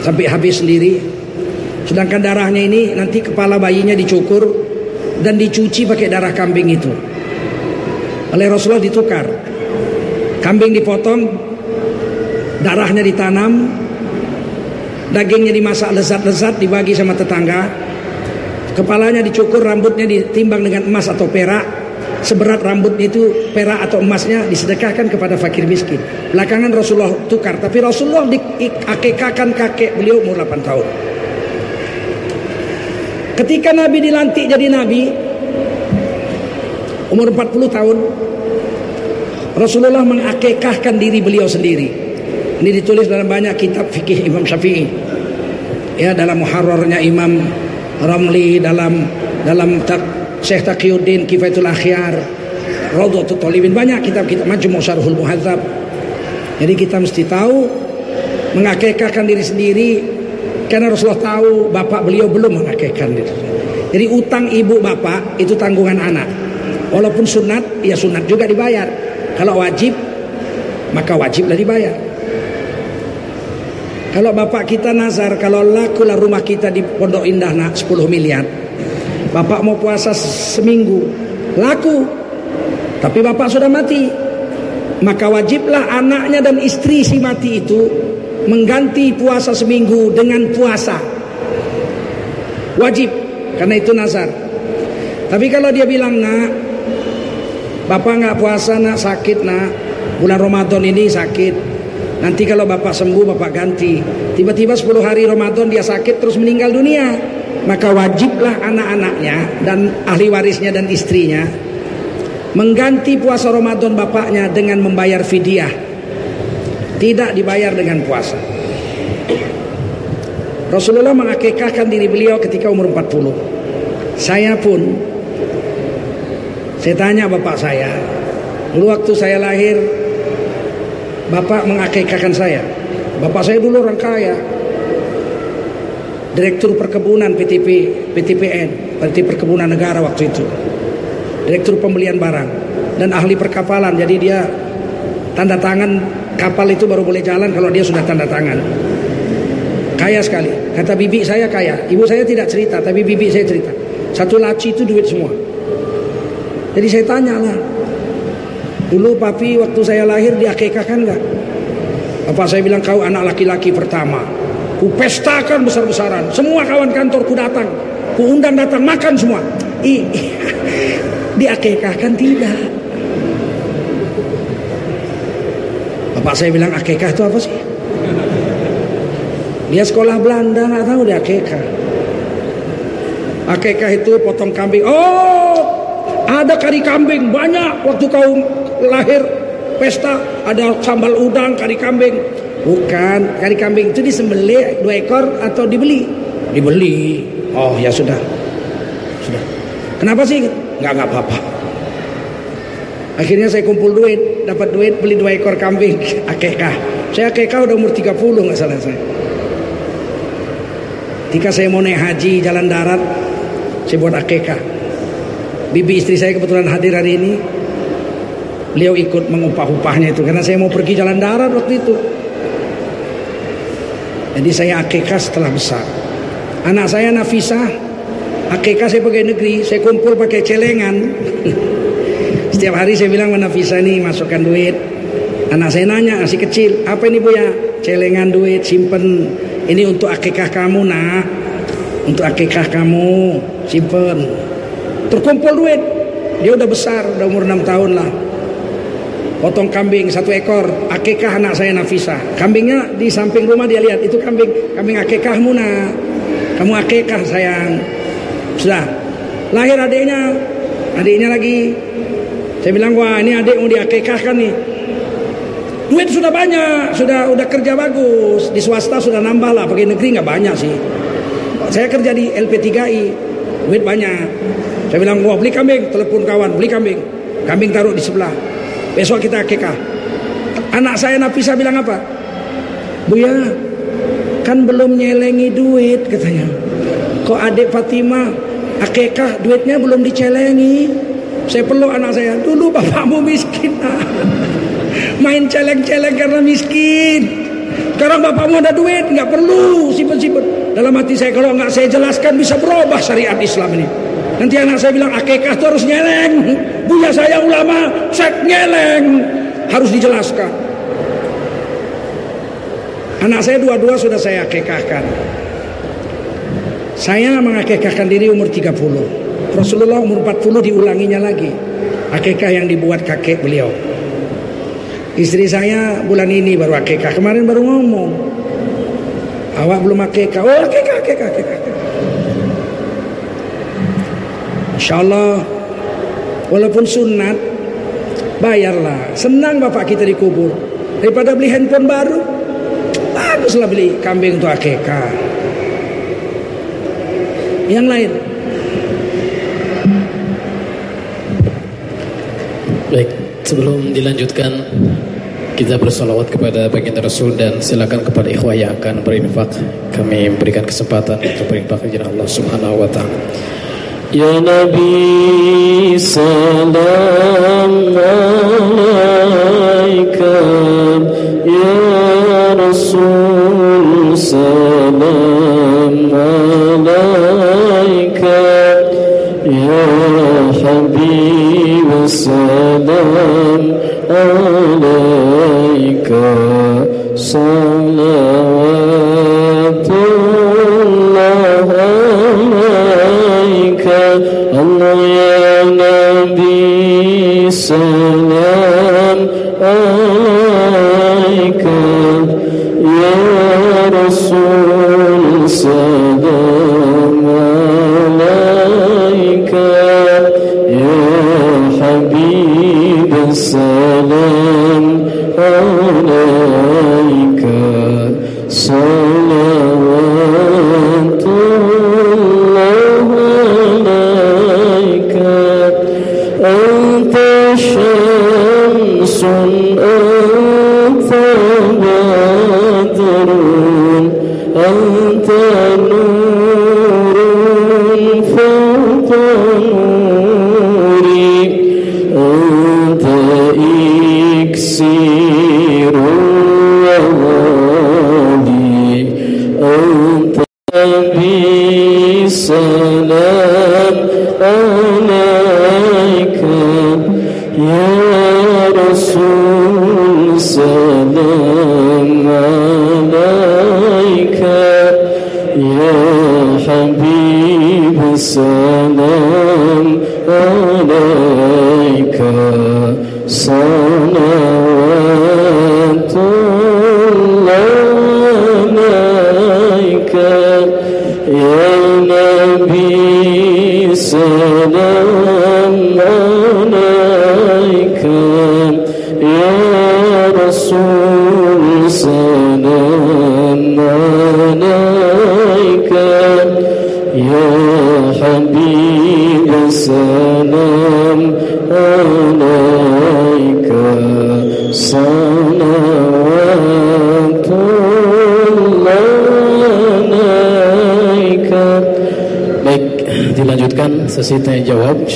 sampai habis sendiri. Sedangkan darahnya ini nanti kepala bayinya dicukur dan dicuci pakai darah kambing itu. Oleh Rasulullah ditukar. Kambing dipotong, darahnya ditanam, dagingnya dimasak lezat-lezat dibagi sama tetangga. Kepalanya dicukur, rambutnya ditimbang dengan emas atau perak. Seberat rambutnya itu perak atau emasnya disedekahkan kepada fakir miskin. Belakangan Rasulullah tukar, tapi Rasulullah diakekakan kakek beliau umur 8 tahun. Ketika Nabi dilantik jadi Nabi, umur 40 tahun, Rasulullah mengakekahkan diri beliau sendiri. Ini ditulis dalam banyak kitab fikih Imam Syafi'i. Ya, dalam muharrarnya Imam Ramli dalam dalam tak, Syekh Taqiyuddin Kifaitul Akhyar, Rawdatul Talibin banyak kitab-kitab Majmu' Syarhul Muhadzab. Jadi kita mesti tahu mengakekahkan diri sendiri karena Rasulullah tahu bapak beliau belum mengakekahkan diri. Jadi utang ibu bapak itu tanggungan anak. Walaupun sunat, ya sunat juga dibayar. Kalau wajib, maka wajiblah dibayar. Kalau bapak kita nazar, kalau laku lah rumah kita di Pondok Indah nak 10 miliar. Bapak mau puasa seminggu, laku. Tapi bapak sudah mati. Maka wajiblah anaknya dan istri si mati itu mengganti puasa seminggu dengan puasa. Wajib, karena itu nazar. Tapi kalau dia bilang nak, bapak nggak puasa nak sakit nak, bulan Ramadan ini sakit. Nanti kalau bapak sembuh bapak ganti. Tiba-tiba 10 hari Ramadan dia sakit terus meninggal dunia. Maka wajiblah anak-anaknya dan ahli warisnya dan istrinya mengganti puasa Ramadan bapaknya dengan membayar fidyah. Tidak dibayar dengan puasa. Rasulullah mengakekahkan diri beliau ketika umur 40. Saya pun saya tanya bapak saya, dulu waktu saya lahir Bapak mengakekahkan saya. Bapak saya dulu orang kaya. Direktur perkebunan PTP, PTPN, Partai Perkebunan Negara waktu itu. Direktur pembelian barang dan ahli perkapalan. Jadi dia tanda tangan kapal itu baru boleh jalan kalau dia sudah tanda tangan. Kaya sekali. Kata bibi saya kaya. Ibu saya tidak cerita, tapi bibi saya cerita. Satu laci itu duit semua. Jadi saya tanya lah, Dulu papi waktu saya lahir diakekahkan enggak? Apa saya bilang kau anak laki-laki pertama. Ku pestakan besar-besaran. Semua kawan kantor ku datang. Ku undang datang makan semua. I, diakekahkan tidak. Bapak saya bilang akekah itu apa sih? Dia sekolah Belanda nggak tahu akekah. Akekah itu potong kambing. Oh, ada kari kambing banyak waktu kau lahir pesta ada sambal udang kari kambing. Bukan kari kambing itu disembelih dua ekor atau dibeli? Dibeli. Oh ya sudah. Sudah. Kenapa sih? Nggak nggak apa-apa. Akhirnya saya kumpul duit dapat duit beli dua ekor kambing. Akekah. Saya akekah udah umur 30 nggak salah saya. Ketika saya mau naik haji jalan darat saya buat akekah. Bibi istri saya kebetulan hadir hari ini Beliau ikut mengupah-upahnya itu karena saya mau pergi jalan darat waktu itu. Jadi saya akekah setelah besar. Anak saya Nafisa, akekah saya pakai negeri, saya kumpul pakai celengan. Setiap hari saya bilang sama Nafisa nih masukkan duit. Anak saya nanya masih kecil, apa ini bu ya? Celengan duit simpen. Ini untuk akekah kamu nak. Untuk akekah kamu simpen. Terkumpul duit. Dia udah besar, udah umur 6 tahun lah potong kambing satu ekor akekah anak saya Nafisa kambingnya di samping rumah dia lihat itu kambing kambing akekahmu nak kamu akekah sayang Sudah. Lahir adiknya, adiknya lagi. Saya bilang wah ini adik mau diakekahkan nih. Duit sudah banyak, sudah udah kerja bagus di swasta sudah nambah lah, pakai negeri nggak banyak sih. Saya kerja di LP3I, duit banyak. Saya bilang wah beli kambing, telepon kawan beli kambing, kambing taruh di sebelah. Besok kita akekah. Anak saya Napisa bilang apa? Buya, kan belum nyelengi duit katanya. Kok adik Fatima akekah duitnya belum dicelengi? Saya peluk anak saya. Dulu bapakmu miskin. Main celeng-celeng karena miskin. Sekarang bapakmu ada duit, nggak perlu simpen-simpen. Dalam hati saya kalau nggak saya jelaskan bisa berubah syariat Islam ini. Nanti anak saya bilang akekah itu harus nyeleng. Buya saya ulama, saya nyeleng. Harus dijelaskan. Anak saya dua-dua sudah saya akekahkan. Saya mengakekahkan diri umur 30. Rasulullah umur 40 diulanginya lagi. Akekah yang dibuat kakek beliau. Istri saya bulan ini baru akekah. Kemarin baru ngomong. Awak belum akekah. Oh akekah, akekah, akekah. Insya Allah Walaupun sunat Bayarlah. Senang bapak kita dikubur. Daripada beli handphone baru Baguslah beli kambing untuk akekah Yang lain? Baik, sebelum dilanjutkan kita bersolawat kepada baginda Rasul dan silakan kepada ikhwah yang akan berinfak. Kami memberikan kesempatan untuk berinfak kepada Allah Subhanahu wa taala. Ya Nabi salam alaika ya Rasul salam alaika ya Habib salam alaika salawatullah Nabi salam alaika ya Rasul salam alaika ya Habib salam alaika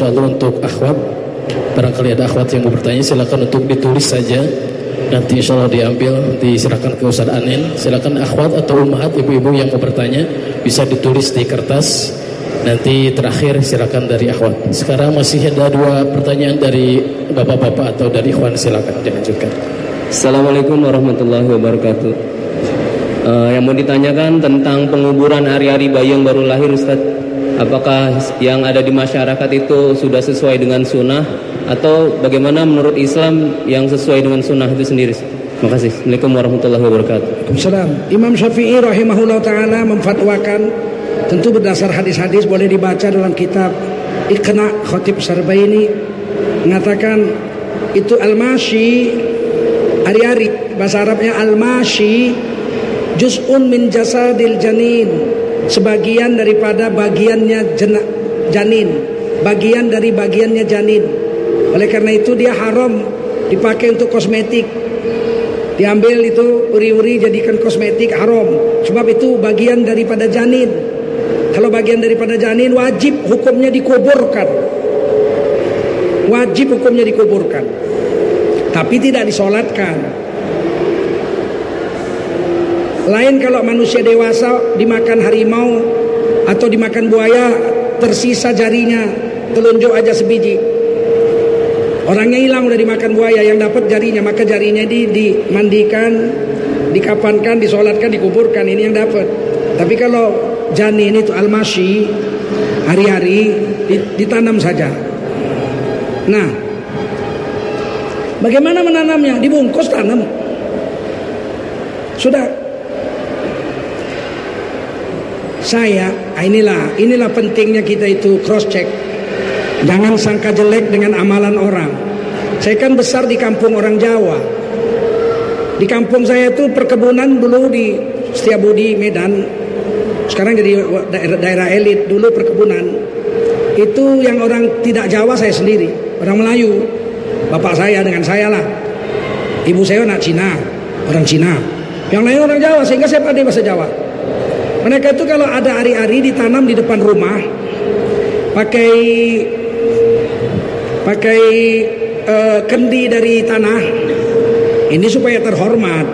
insyaallah untuk akhwat. Barangkali ada akhwat yang mau bertanya silakan untuk ditulis saja. Nanti insyaallah diambil diserahkan ke Ustaz Anin. Silakan akhwat atau ummahat ibu-ibu yang mau bertanya bisa ditulis di kertas. Nanti terakhir silakan dari akhwat. Sekarang masih ada dua pertanyaan dari bapak-bapak atau dari ikhwan silakan dilanjutkan. Assalamualaikum warahmatullahi wabarakatuh. Eh, yang mau ditanyakan tentang penguburan hari-hari bayi yang baru lahir Ustaz. Apakah yang ada di masyarakat itu sudah sesuai dengan sunnah atau bagaimana menurut Islam yang sesuai dengan sunnah itu sendiri? Terima kasih. Assalamualaikum warahmatullahi wabarakatuh. Waalaikumsalam. Imam Syafi'i rahimahullah taala memfatwakan tentu berdasar hadis-hadis boleh dibaca dalam kitab Iqna Khatib Sarbaini mengatakan itu al-mashi hari-hari bahasa Arabnya al-mashi juz'un min jasadil janin sebagian daripada bagiannya jena, janin. Bagian dari bagiannya janin. Oleh karena itu dia haram dipakai untuk kosmetik. Diambil itu uri-uri jadikan kosmetik haram. Sebab itu bagian daripada janin. Kalau bagian daripada janin wajib hukumnya dikuburkan. Wajib hukumnya dikuburkan. Tapi tidak disolatkan lain kalau manusia dewasa dimakan harimau atau dimakan buaya tersisa jarinya telunjuk aja sebiji Orangnya hilang udah dimakan buaya yang dapat jarinya maka jarinya di dimandikan, dikapankan, disolatkan, dikuburkan ini yang dapat. Tapi kalau janin itu almasi hari-hari ditanam saja. Nah, bagaimana menanamnya? Dibungkus tanam. Sudah. Saya, ah, inilah inilah pentingnya kita itu cross check Jangan sangka jelek dengan amalan orang. Saya kan besar di kampung orang Jawa. Di kampung saya itu perkebunan dulu di Setiabudi, Medan. Sekarang jadi daerah, daerah elit. Dulu perkebunan. Itu yang orang tidak Jawa saya sendiri. Orang Melayu. Bapak saya dengan saya lah. Ibu saya anak Cina. Orang Cina. Yang lain orang Jawa. Sehingga saya pandai bahasa Jawa. Mereka itu kalau ada ari-ari ditanam di depan rumah. Pakai pakai uh, kendi dari tanah ini supaya terhormat.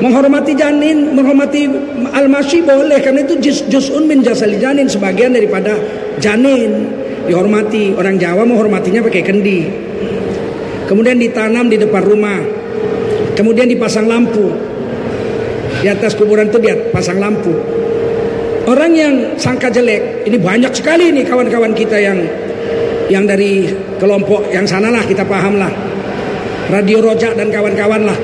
Menghormati janin menghormati almasih boleh karena itu juz juzun min jasali janin sebagian daripada janin dihormati. Orang Jawa menghormatinya pakai kendi. Kemudian ditanam di depan rumah kemudian dipasang lampu. Di atas kuburan itu dia pasang lampu orang yang sangka jelek ini banyak sekali nih kawan-kawan kita yang yang dari kelompok yang sanalah kita paham lah radio rojak dan kawan-kawan lah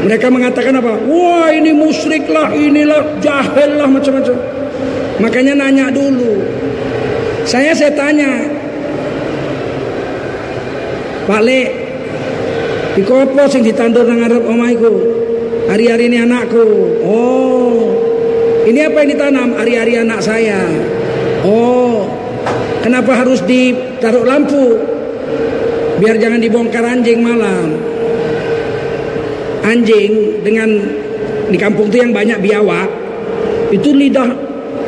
mereka mengatakan apa? Wah ini musyrik lah inilah jahil lah macam-macam. Makanya nanya dulu. Saya saya tanya Pak Le di kopo sing ditandur nang arep omahku? Hari-hari ini anakku. Oh ini apa yang ditanam hari-hari anak saya oh Kenapa harus ditaruh lampu? Biar jangan dibongkar anjing malam. Anjing dengan di kampung itu yang banyak biawak, itu lidah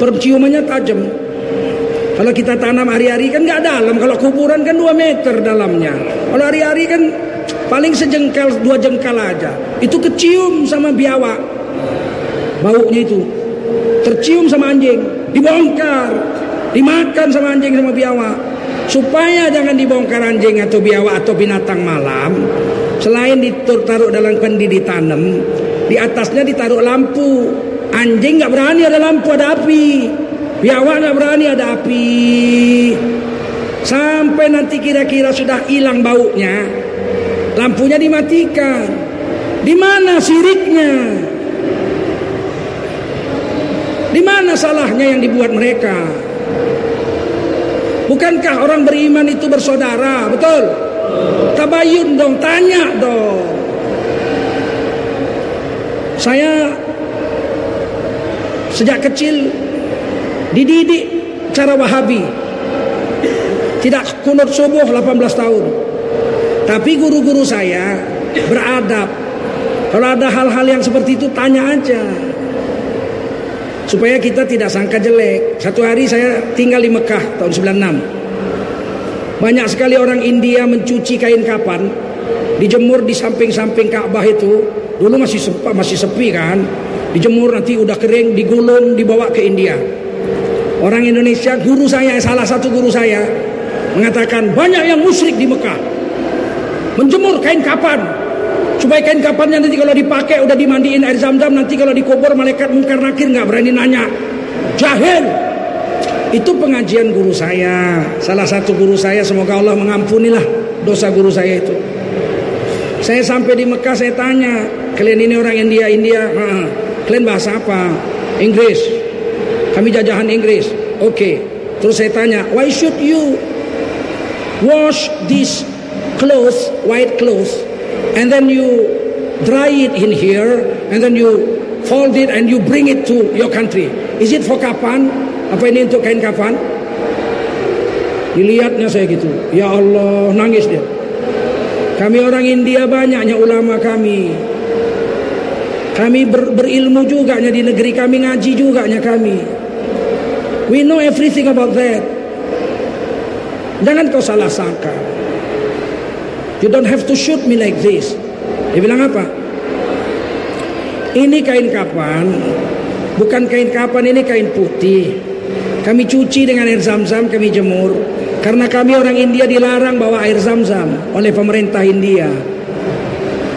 perciumannya tajam. Kalau kita tanam hari-hari kan nggak dalam. Kalau kuburan kan 2 meter dalamnya. Kalau hari-hari kan paling sejengkal dua jengkal aja. Itu kecium sama biawak. Baunya itu tercium sama anjing, dibongkar dimakan sama anjing sama biawak supaya jangan dibongkar anjing atau biawak atau binatang malam selain ditaruh dalam kendi ditanam di atasnya ditaruh lampu. Anjing nggak berani ada lampu ada api. Biawak nggak berani ada api. Sampai nanti kira-kira sudah hilang baunya lampunya dimatikan. Di mana siriknya di mana salahnya yang dibuat mereka Bukankah orang beriman itu bersaudara? Betul? Tabayun dong, tanya dong. Saya sejak kecil dididik cara Wahabi. Tidak kunut subuh 18 tahun. Tapi guru-guru saya beradab. Kalau ada hal-hal yang seperti itu tanya aja supaya kita tidak sangka jelek. Satu hari saya tinggal di Mekah tahun 96. Banyak sekali orang India mencuci kain kapan, dijemur di samping-samping Ka'bah itu. Dulu masih sepi, masih sepi kan. Dijemur nanti udah kering, digulung, dibawa ke India. Orang Indonesia, guru saya, salah satu guru saya mengatakan banyak yang musyrik di Mekah. Menjemur kain kapan, supaya kain kapannya nanti kalau dipakai udah dimandiin air zam-zam nanti kalau dikubur malaikat mungkar nakir nggak berani nanya. Jahil! Itu pengajian guru saya. Salah satu guru saya semoga Allah mengampunilah dosa guru saya itu. Saya sampai di Mekah saya tanya kalian ini orang India India? Kalian bahasa apa? Inggris. Kami jajahan Inggris. Oke. Okay. Terus saya tanya, why should you wash these clothes, white clothes, and then you dry it in here, and then you fold it and you bring it to your country. Is it for kapan? Apa ini untuk kain kapan? Dilihatnya saya gitu. Ya Allah, nangis dia. Kami orang India banyaknya ulama kami. Kami ber, berilmu juga di negeri kami ngaji juga kami. We know everything about that. Jangan kau salah sangka. You don't have to shoot me like this. Dia bilang apa? Ini kain kapan, bukan kain kapan ini kain putih. Kami cuci dengan air zam-zam, kami jemur. Karena kami orang India dilarang bawa air zam-zam oleh pemerintah India.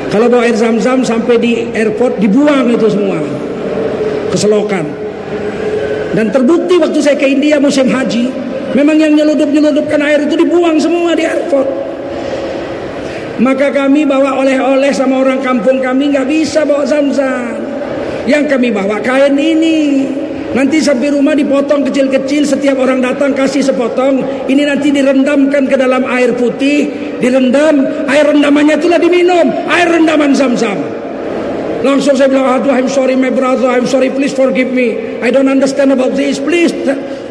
Kalau bawa air zam-zam sampai di airport dibuang itu semua ke selokan. Dan terbukti waktu saya ke India musim haji, memang yang nyeludup-nyeludupkan air itu dibuang semua di airport. Maka kami bawa oleh-oleh sama orang kampung kami nggak bisa bawa zam-zam. Yang kami bawa kain ini. Nanti sampai rumah dipotong kecil-kecil setiap orang datang kasih sepotong. Ini nanti direndamkan ke dalam air putih, direndam, air rendamannya itulah diminum, air rendaman zam-zam. Langsung saya bilang, aduh I'm sorry my brother, I'm sorry please forgive me. I don't understand about this, please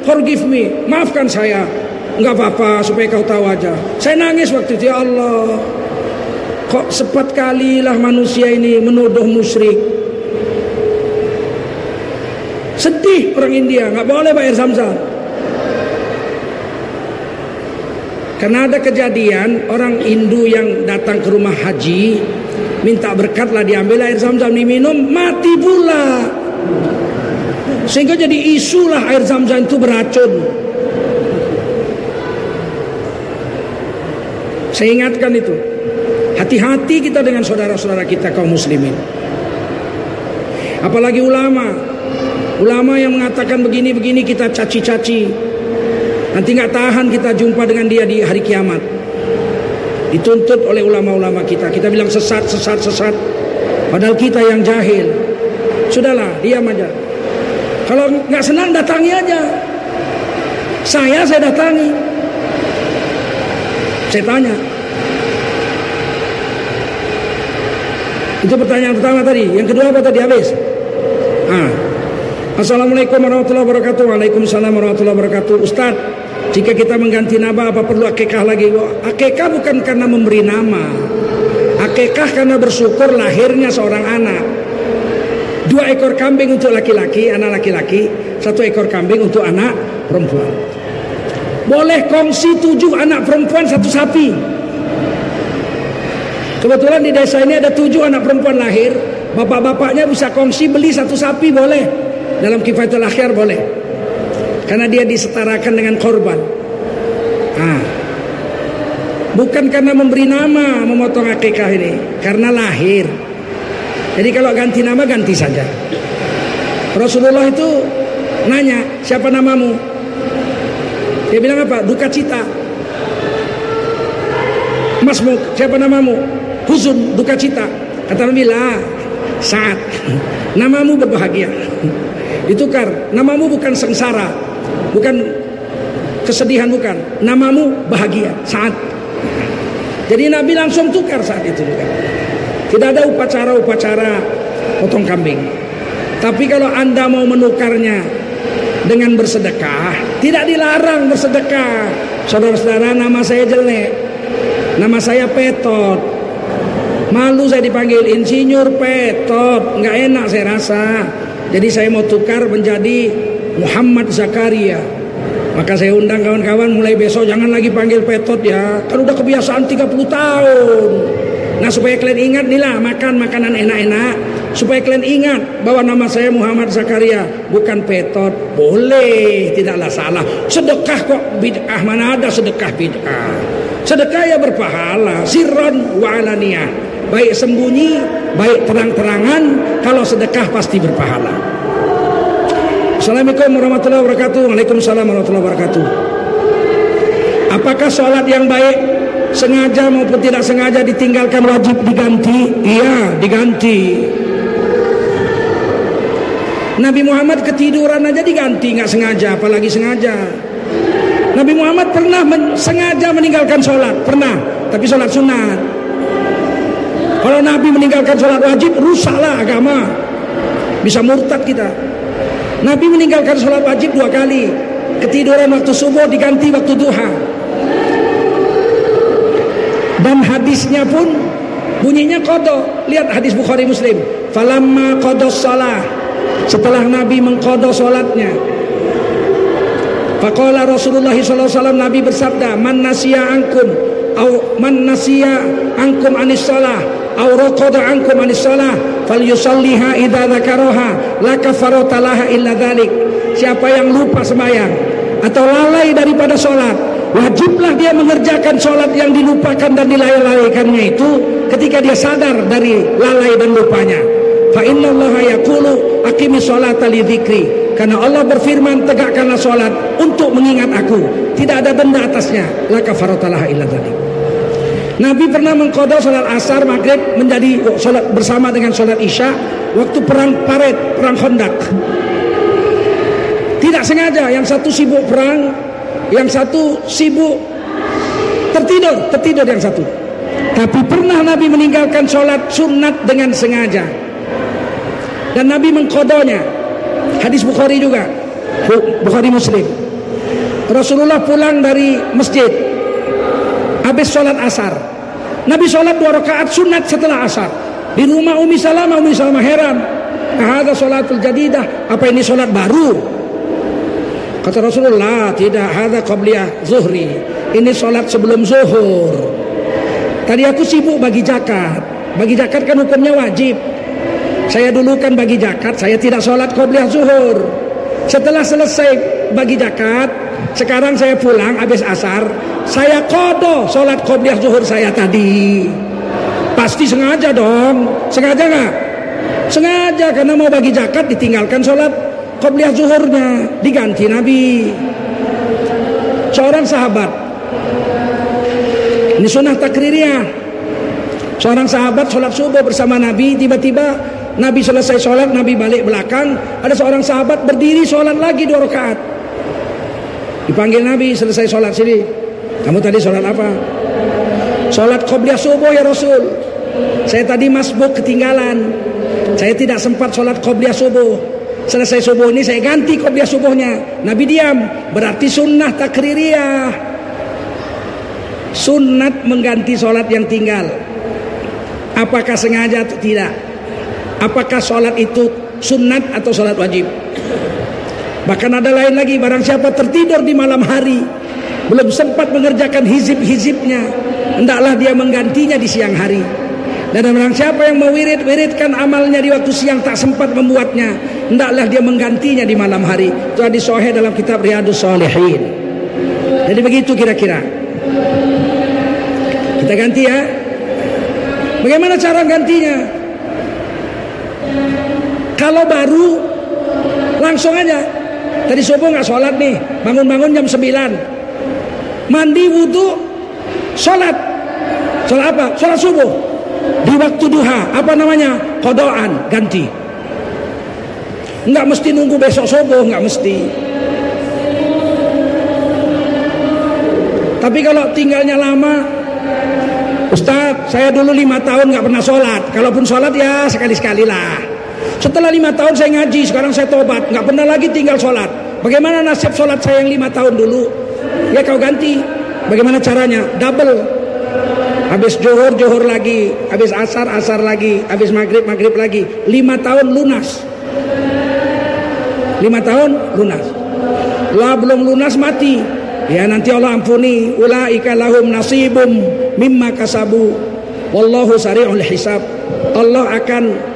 forgive me. Maafkan saya. Enggak apa-apa supaya kau tahu aja. Saya nangis waktu itu, ya Allah. Kok sepat kali lah manusia ini menuduh musyrik. Sedih orang India, nggak boleh bayar zam-zam. Karena ada kejadian orang Hindu yang datang ke rumah haji minta berkat lah diambil air zam-zam diminum mati pula sehingga jadi isu lah air zam-zam itu beracun saya ingatkan itu hati-hati kita dengan saudara-saudara kita kaum muslimin apalagi ulama ulama yang mengatakan begini-begini kita caci-caci nanti nggak tahan kita jumpa dengan dia di hari kiamat dituntut oleh ulama-ulama kita. Kita bilang sesat, sesat, sesat. Padahal kita yang jahil. Sudahlah, diam aja. Kalau nggak senang datangi aja. Saya saya datangi. Saya tanya. Itu pertanyaan pertama tadi. Yang kedua apa tadi habis? Ah. Assalamualaikum warahmatullahi wabarakatuh. Waalaikumsalam warahmatullahi wabarakatuh. Ustadz, jika kita mengganti nama apa perlu akekah lagi? Akekah bukan karena memberi nama. Akekah karena bersyukur lahirnya seorang anak. Dua ekor kambing untuk laki-laki, anak laki-laki. Satu ekor kambing untuk anak perempuan. Boleh kongsi tujuh anak perempuan satu sapi. Kebetulan di desa ini ada tujuh anak perempuan lahir. Bapak-bapaknya bisa kongsi beli satu sapi boleh. Dalam kifayatul akhir boleh karena dia disetarakan dengan korban. Ah. Bukan karena memberi nama memotong akikah ini, karena lahir. Jadi kalau ganti nama ganti saja. Rasulullah itu nanya, siapa namamu? Dia bilang apa? Duka cita. Masmuk, siapa namamu? Huzun, duka cita. Kata Nabi lah, saat. Namamu berbahagia. Ditukar, namamu bukan sengsara, bukan kesedihan bukan. Namamu bahagia saat. Jadi Nabi langsung tukar saat itu juga. Tidak ada upacara-upacara potong kambing. Tapi kalau anda mau menukarnya dengan bersedekah tidak dilarang bersedekah. Saudara-saudara nama saya jelek. Nama saya Petot malu saya dipanggil insinyur Petot nggak enak saya rasa jadi saya mau tukar menjadi Muhammad Zakaria. Maka saya undang kawan-kawan mulai besok jangan lagi panggil petot ya. Kan udah kebiasaan 30 tahun. Nah supaya kalian ingat nih lah makan makanan enak-enak. Supaya kalian ingat bahwa nama saya Muhammad Zakaria bukan petot. Boleh, tidaklah salah. Sedekah kok bid'ah mana ada sedekah bid'ah. Sedekah ya berpahala, sirron wa alaniyah. Baik sembunyi, baik terang-terangan, kalau sedekah pasti berpahala. Assalamualaikum warahmatullahi wabarakatuh. Waalaikumsalam warahmatullahi wabarakatuh. Apakah sholat yang baik sengaja maupun tidak sengaja ditinggalkan wajib diganti? Iya, diganti. Nabi Muhammad ketiduran aja diganti nggak sengaja apalagi sengaja Nabi Muhammad pernah men sengaja meninggalkan sholat pernah tapi sholat sunat kalau Nabi meninggalkan sholat wajib rusaklah agama. Bisa murtad kita. Nabi meninggalkan sholat wajib dua kali. Ketiduran waktu subuh diganti waktu duha. Dan hadisnya pun bunyinya kodo lihat hadis Bukhari Muslim. Falamma kodos salah setelah Nabi mengkodo sholatnya. Faqala Rasulullah SAW Nabi bersabda man nasiya ankum au man nasiya ankum anis salah au raqada ankum anis salah falyusalliha idza dzakaraha la kafarata laha illa dzalik. Siapa yang lupa sembahyang atau lalai daripada sholat wajiblah dia mengerjakan sholat yang dilupakan dan dilalaikannya itu ketika dia sadar dari lalai dan lupanya. Fa innallaha yaqulu aqimis sholata li karena Allah berfirman tegakkanlah sholat untuk mengingat aku. Tidak ada benda atasnya. La kafaratalah illa dzalik Nabi pernah mengkodok sholat asar maghrib menjadi sholat bersama dengan sholat isya waktu perang paret perang kondak tidak sengaja yang satu sibuk perang yang satu sibuk tertidur tertidur yang satu. Tapi pernah Nabi meninggalkan sholat sunat dengan sengaja. Dan Nabi mengkodonya hadis Bukhari juga. Bukhari Muslim. Rasulullah pulang dari masjid habis sholat asar. Nabi sholat dua rakaat sunat setelah asar. Di rumah Umi Salamah Umi Salamah heran. Ada sholatul jadidah. Apa ini sholat baru? Kata Rasulullah tidak. Ada qabliyah zuhri. Ini sholat sebelum zuhur. Tadi aku sibuk bagi zakat. Bagi zakat kan hukumnya wajib. Saya dulu kan bagi zakat, saya tidak sholat qobliyah zuhur. Setelah selesai bagi zakat, sekarang saya pulang habis asar, saya kodo sholat qobliyah zuhur saya tadi. Pasti sengaja dong, sengaja nggak? Sengaja karena mau bagi zakat ditinggalkan sholat qobliyah zuhurnya, diganti Nabi. Seorang sahabat, ini sunnah takririyah. Seorang sahabat sholat subuh bersama Nabi, tiba-tiba Nabi selesai sholat, Nabi balik belakang. Ada seorang sahabat berdiri sholat lagi dua rakaat. Dipanggil Nabi selesai sholat sini. Kamu tadi sholat apa? Sholat qobliyah subuh ya Rasul. Saya tadi masbuk ketinggalan. Saya tidak sempat sholat qobliyah subuh. Selesai subuh ini saya ganti qobliyah subuhnya. Nabi diam. Berarti sunnah takririyah. Sunnat mengganti sholat yang tinggal. Apakah sengaja atau tidak? Apakah sholat itu sunat atau sholat wajib? Bahkan ada lain lagi barang siapa tertidur di malam hari belum sempat mengerjakan hizib-hizibnya hendaklah dia menggantinya di siang hari. Dan barang siapa yang mewirid-wiridkan amalnya di waktu siang tak sempat membuatnya hendaklah dia menggantinya di malam hari. Itu hadis sahih dalam kitab Riyadus Shalihin jadi begitu kira-kira. Kita ganti ya. Bagaimana cara gantinya kalau baru langsung aja. Tadi subuh nggak sholat nih, bangun-bangun jam 9 Mandi wudhu, sholat. Sholat apa? Sholat subuh. Di waktu duha, apa namanya? Kodoan, ganti. Nggak mesti nunggu besok subuh, nggak mesti. Tapi kalau tinggalnya lama, Ustadz, saya dulu lima tahun nggak pernah sholat. Kalaupun sholat ya sekali-sekali lah. Setelah lima tahun saya ngaji, sekarang saya tobat, nggak pernah lagi tinggal sholat. Bagaimana nasib sholat saya yang lima tahun dulu? Ya kau ganti. Bagaimana caranya? Double. Habis johor, johor lagi. Habis asar, asar lagi. Habis maghrib, maghrib lagi. Lima tahun lunas. Lima tahun lunas. Lah belum lunas mati. Ya nanti Allah ampuni. Ulaika lahum nasibum mimma kasabu. Wallahu sari'ul hisab. Allah akan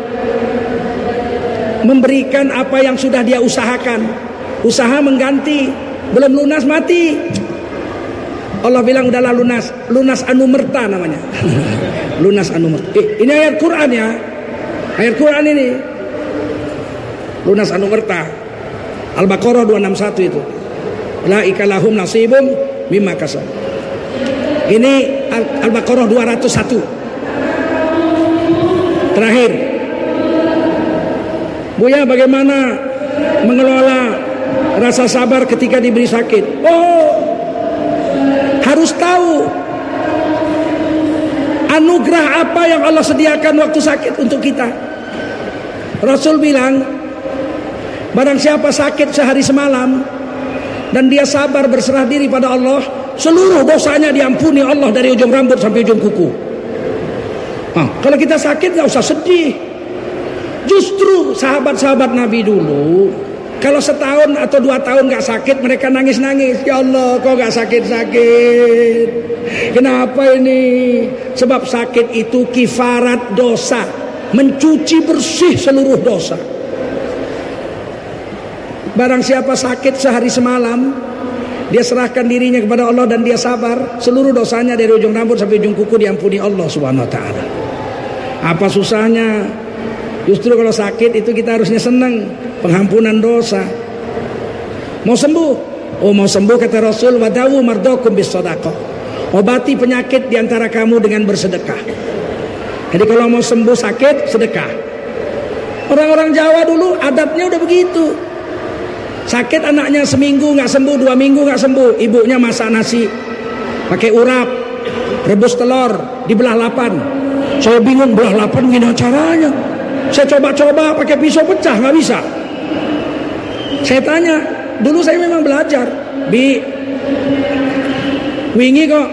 memberikan apa yang sudah dia usahakan. Usaha mengganti, belum lunas mati. Allah bilang udahlah lunas, lunas anu merta namanya. lunas anu merta. Eh, ini ayat Quran ya. Ayat Quran ini. Lunas anu merta. Al-Baqarah 261 itu. La ikalahum nasibum mimma kasab. Ini Al-Baqarah 201. Terakhir Buya bagaimana mengelola rasa sabar ketika diberi sakit? Oh, harus tahu anugerah apa yang Allah sediakan waktu sakit untuk kita. Rasul bilang, barang siapa sakit sehari semalam dan dia sabar berserah diri pada Allah, seluruh dosanya diampuni Allah dari ujung rambut sampai ujung kuku. Nah, kalau kita sakit nggak usah sedih. Justru sahabat-sahabat Nabi dulu kalau setahun atau dua tahun nggak sakit mereka nangis-nangis. Ya Allah, kok nggak sakit-sakit? Kenapa ini? Sebab sakit itu kifarat dosa, mencuci bersih seluruh dosa. Barang siapa sakit sehari semalam, dia serahkan dirinya kepada Allah dan dia sabar, seluruh dosanya dari ujung rambut sampai ujung kuku diampuni Allah Subhanahu wa taala. Apa susahnya? Justru kalau sakit itu kita harusnya senang pengampunan dosa. Mau sembuh? Oh mau sembuh kata Rasul wadawu mardokum bis Obati penyakit di antara kamu dengan bersedekah. Jadi kalau mau sembuh sakit sedekah. Orang-orang Jawa dulu adatnya udah begitu. Sakit anaknya seminggu nggak sembuh, dua minggu nggak sembuh, ibunya masak nasi, pakai urap, rebus telur, dibelah lapan. Saya bingung belah lapan gimana caranya. Saya coba-coba pakai pisau pecah nggak bisa. Saya tanya, dulu saya memang belajar. Bi, wingi kok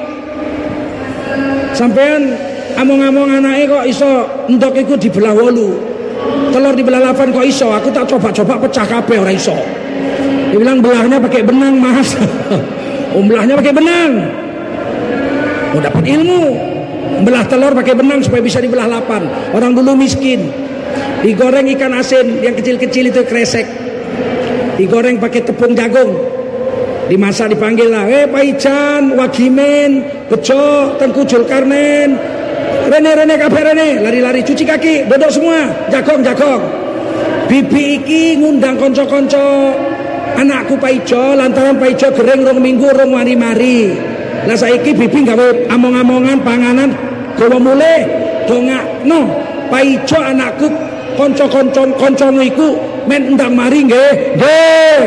sampean among-among anaknya kok iso untuk ikut dibelah wolu. Telur dibelah lapan kok iso, aku tak coba-coba pecah kabeh ora iso. Dia bilang belahnya pakai benang mas. belahnya pakai benang. Oh dapat ilmu. Belah telur pakai benang supaya bisa dibelah lapan. Orang dulu miskin. Digoreng ikan asin yang kecil-kecil itu kresek. Digoreng pakai tepung jagung. Dimasak dipanggil lah, eh Pak Ican, Wagimen, Bejo, Tengku Julkarnen, Rene Rene kabeh Rene, lari-lari cuci kaki, duduk semua, jagong jagong. Bibi iki ngundang konco-konco anakku Pak Ijo lantaran Pak Ijo gereng rong minggu rong mari-mari. Lah saiki bibi gawe among-amongan panganan gawa mulai dongak no Pak Ijo anakku konco-konco koncomu iku men ndang mari nggih. Nggih.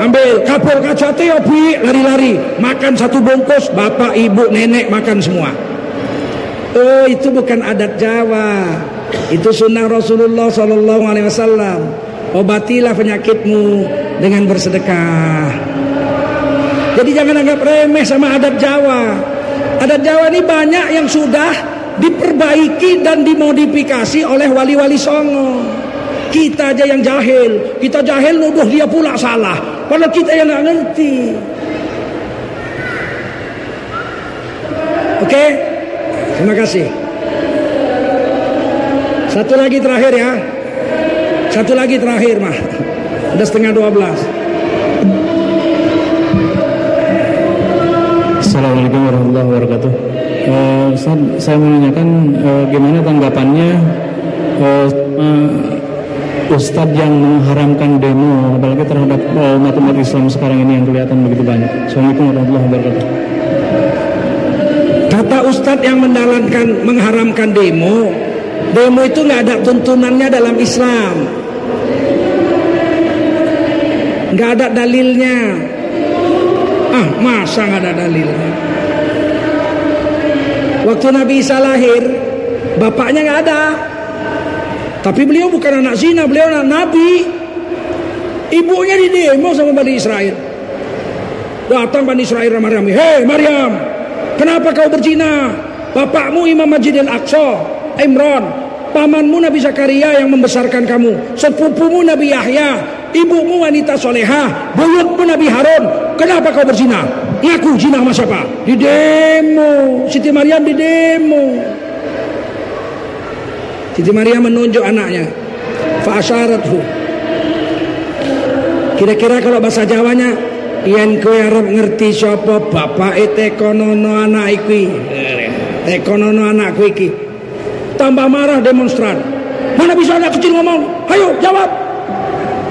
Ambil kapur kacate ya bi. Lari-lari. Makan satu bungkus bapak ibu nenek makan semua. Oh itu bukan adat Jawa. Itu sunnah Rasulullah Sallallahu Alaihi Wasallam. Obatilah penyakitmu dengan bersedekah. Jadi jangan anggap remeh sama adat Jawa. Adat Jawa ini banyak yang sudah diperbaiki dan dimodifikasi oleh wali-wali songo. Kita aja yang jahil. Kita jahil nuduh dia pula salah. Padahal kita yang nggak ngerti. Oke? Okay? terima kasih. Satu lagi terakhir ya. Satu lagi terakhir mah. Udah setengah dua belas. Assalamualaikum warahmatullahi wabarakatuh uh, saya menanyakan uh, gimana tanggapannya uh, Ustadz yang mengharamkan demo apalagi terhadap uh, umat-umat Islam sekarang ini yang kelihatan begitu banyak. Assalamualaikum warahmatullahi wabarakatuh. Kata Ustadz yang mendalankan mengharamkan demo, demo itu nggak ada tuntunannya dalam Islam, nggak ada dalilnya. Ah, masa nggak ada dalilnya? Waktu Nabi Isa lahir, bapaknya nggak ada. Tapi beliau bukan anak zina, beliau anak nabi. Ibunya di demo sama Bani Israel. Datang Bani Israel sama Maryam. Hei Maryam, kenapa kau berzina? Bapakmu Imam Masjid Al-Aqsa, Imran. Pamanmu Nabi Zakaria yang membesarkan kamu. Sepupumu Nabi Yahya. Ibumu wanita soleha. Buyutmu Nabi Harun. Kenapa kau berzina? Ngaku zina sama siapa? Di demo. Siti Maryam di demo. Siti Maria menunjuk anaknya. Fa'asyarathu. Kira-kira kalau bahasa Jawanya, yen kowe arep ngerti sapa bapak tekonono anak iki. Tekonono anakku iki. Tambah marah demonstran. Mana bisa anak kecil ngomong? Ayo jawab.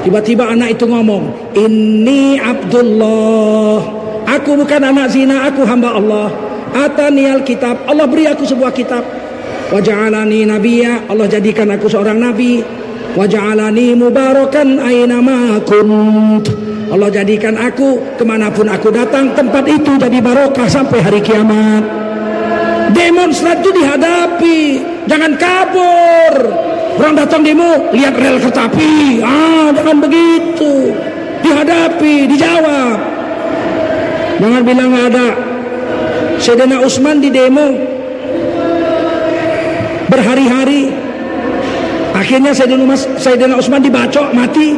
Tiba-tiba anak itu ngomong, "Ini Abdullah. Aku bukan anak zina, aku hamba Allah. Atanial kitab. Allah beri aku sebuah kitab. Waja'alani nabiya Allah jadikan aku seorang nabi Waj'alani mubarakan aynama kunt. Allah jadikan aku ke mana pun aku datang tempat itu jadi barokah sampai hari kiamat. Demonstran itu dihadapi, jangan kabur. Orang datang demo, lihat rel kereta api. Ah, jangan begitu. Dihadapi, dijawab. Jangan bilang nggak ada. Sayyidina Utsman di demo berhari-hari. Akhirnya Sayyidina, Sayyidina Utsman dibacok mati.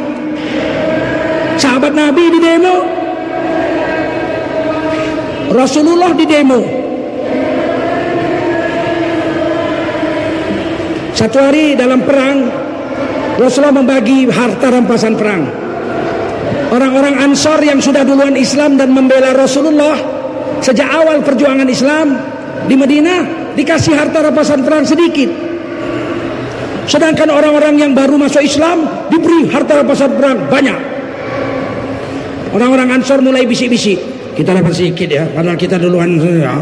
Sahabat Nabi di demo. Rasulullah di demo. Satu hari dalam perang Rasulullah membagi harta rampasan perang. Orang-orang Ansor yang sudah duluan Islam dan membela Rasulullah sejak awal perjuangan Islam di Madinah dikasih harta rampasan perang sedikit. Sedangkan orang-orang yang baru masuk Islam diberi harta rampasan perang banyak. Orang-orang Ansor mulai bisik-bisik. Kita dapat sedikit ya, padahal kita duluan ya.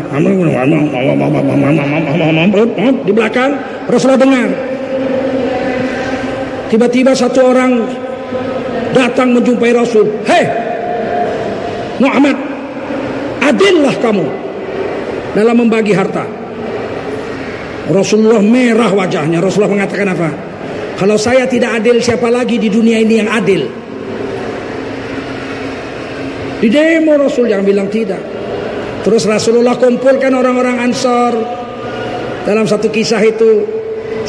Di belakang Rasulullah dengar. Tiba-tiba satu orang datang menjumpai Rasul. Hei, Muhammad, adillah kamu dalam membagi harta. Rasulullah merah wajahnya. Rasulullah mengatakan apa? Kalau saya tidak adil, siapa lagi di dunia ini yang adil? Di demo Rasul yang bilang tidak. Terus Rasulullah kumpulkan orang-orang Ansor. Dalam satu kisah itu,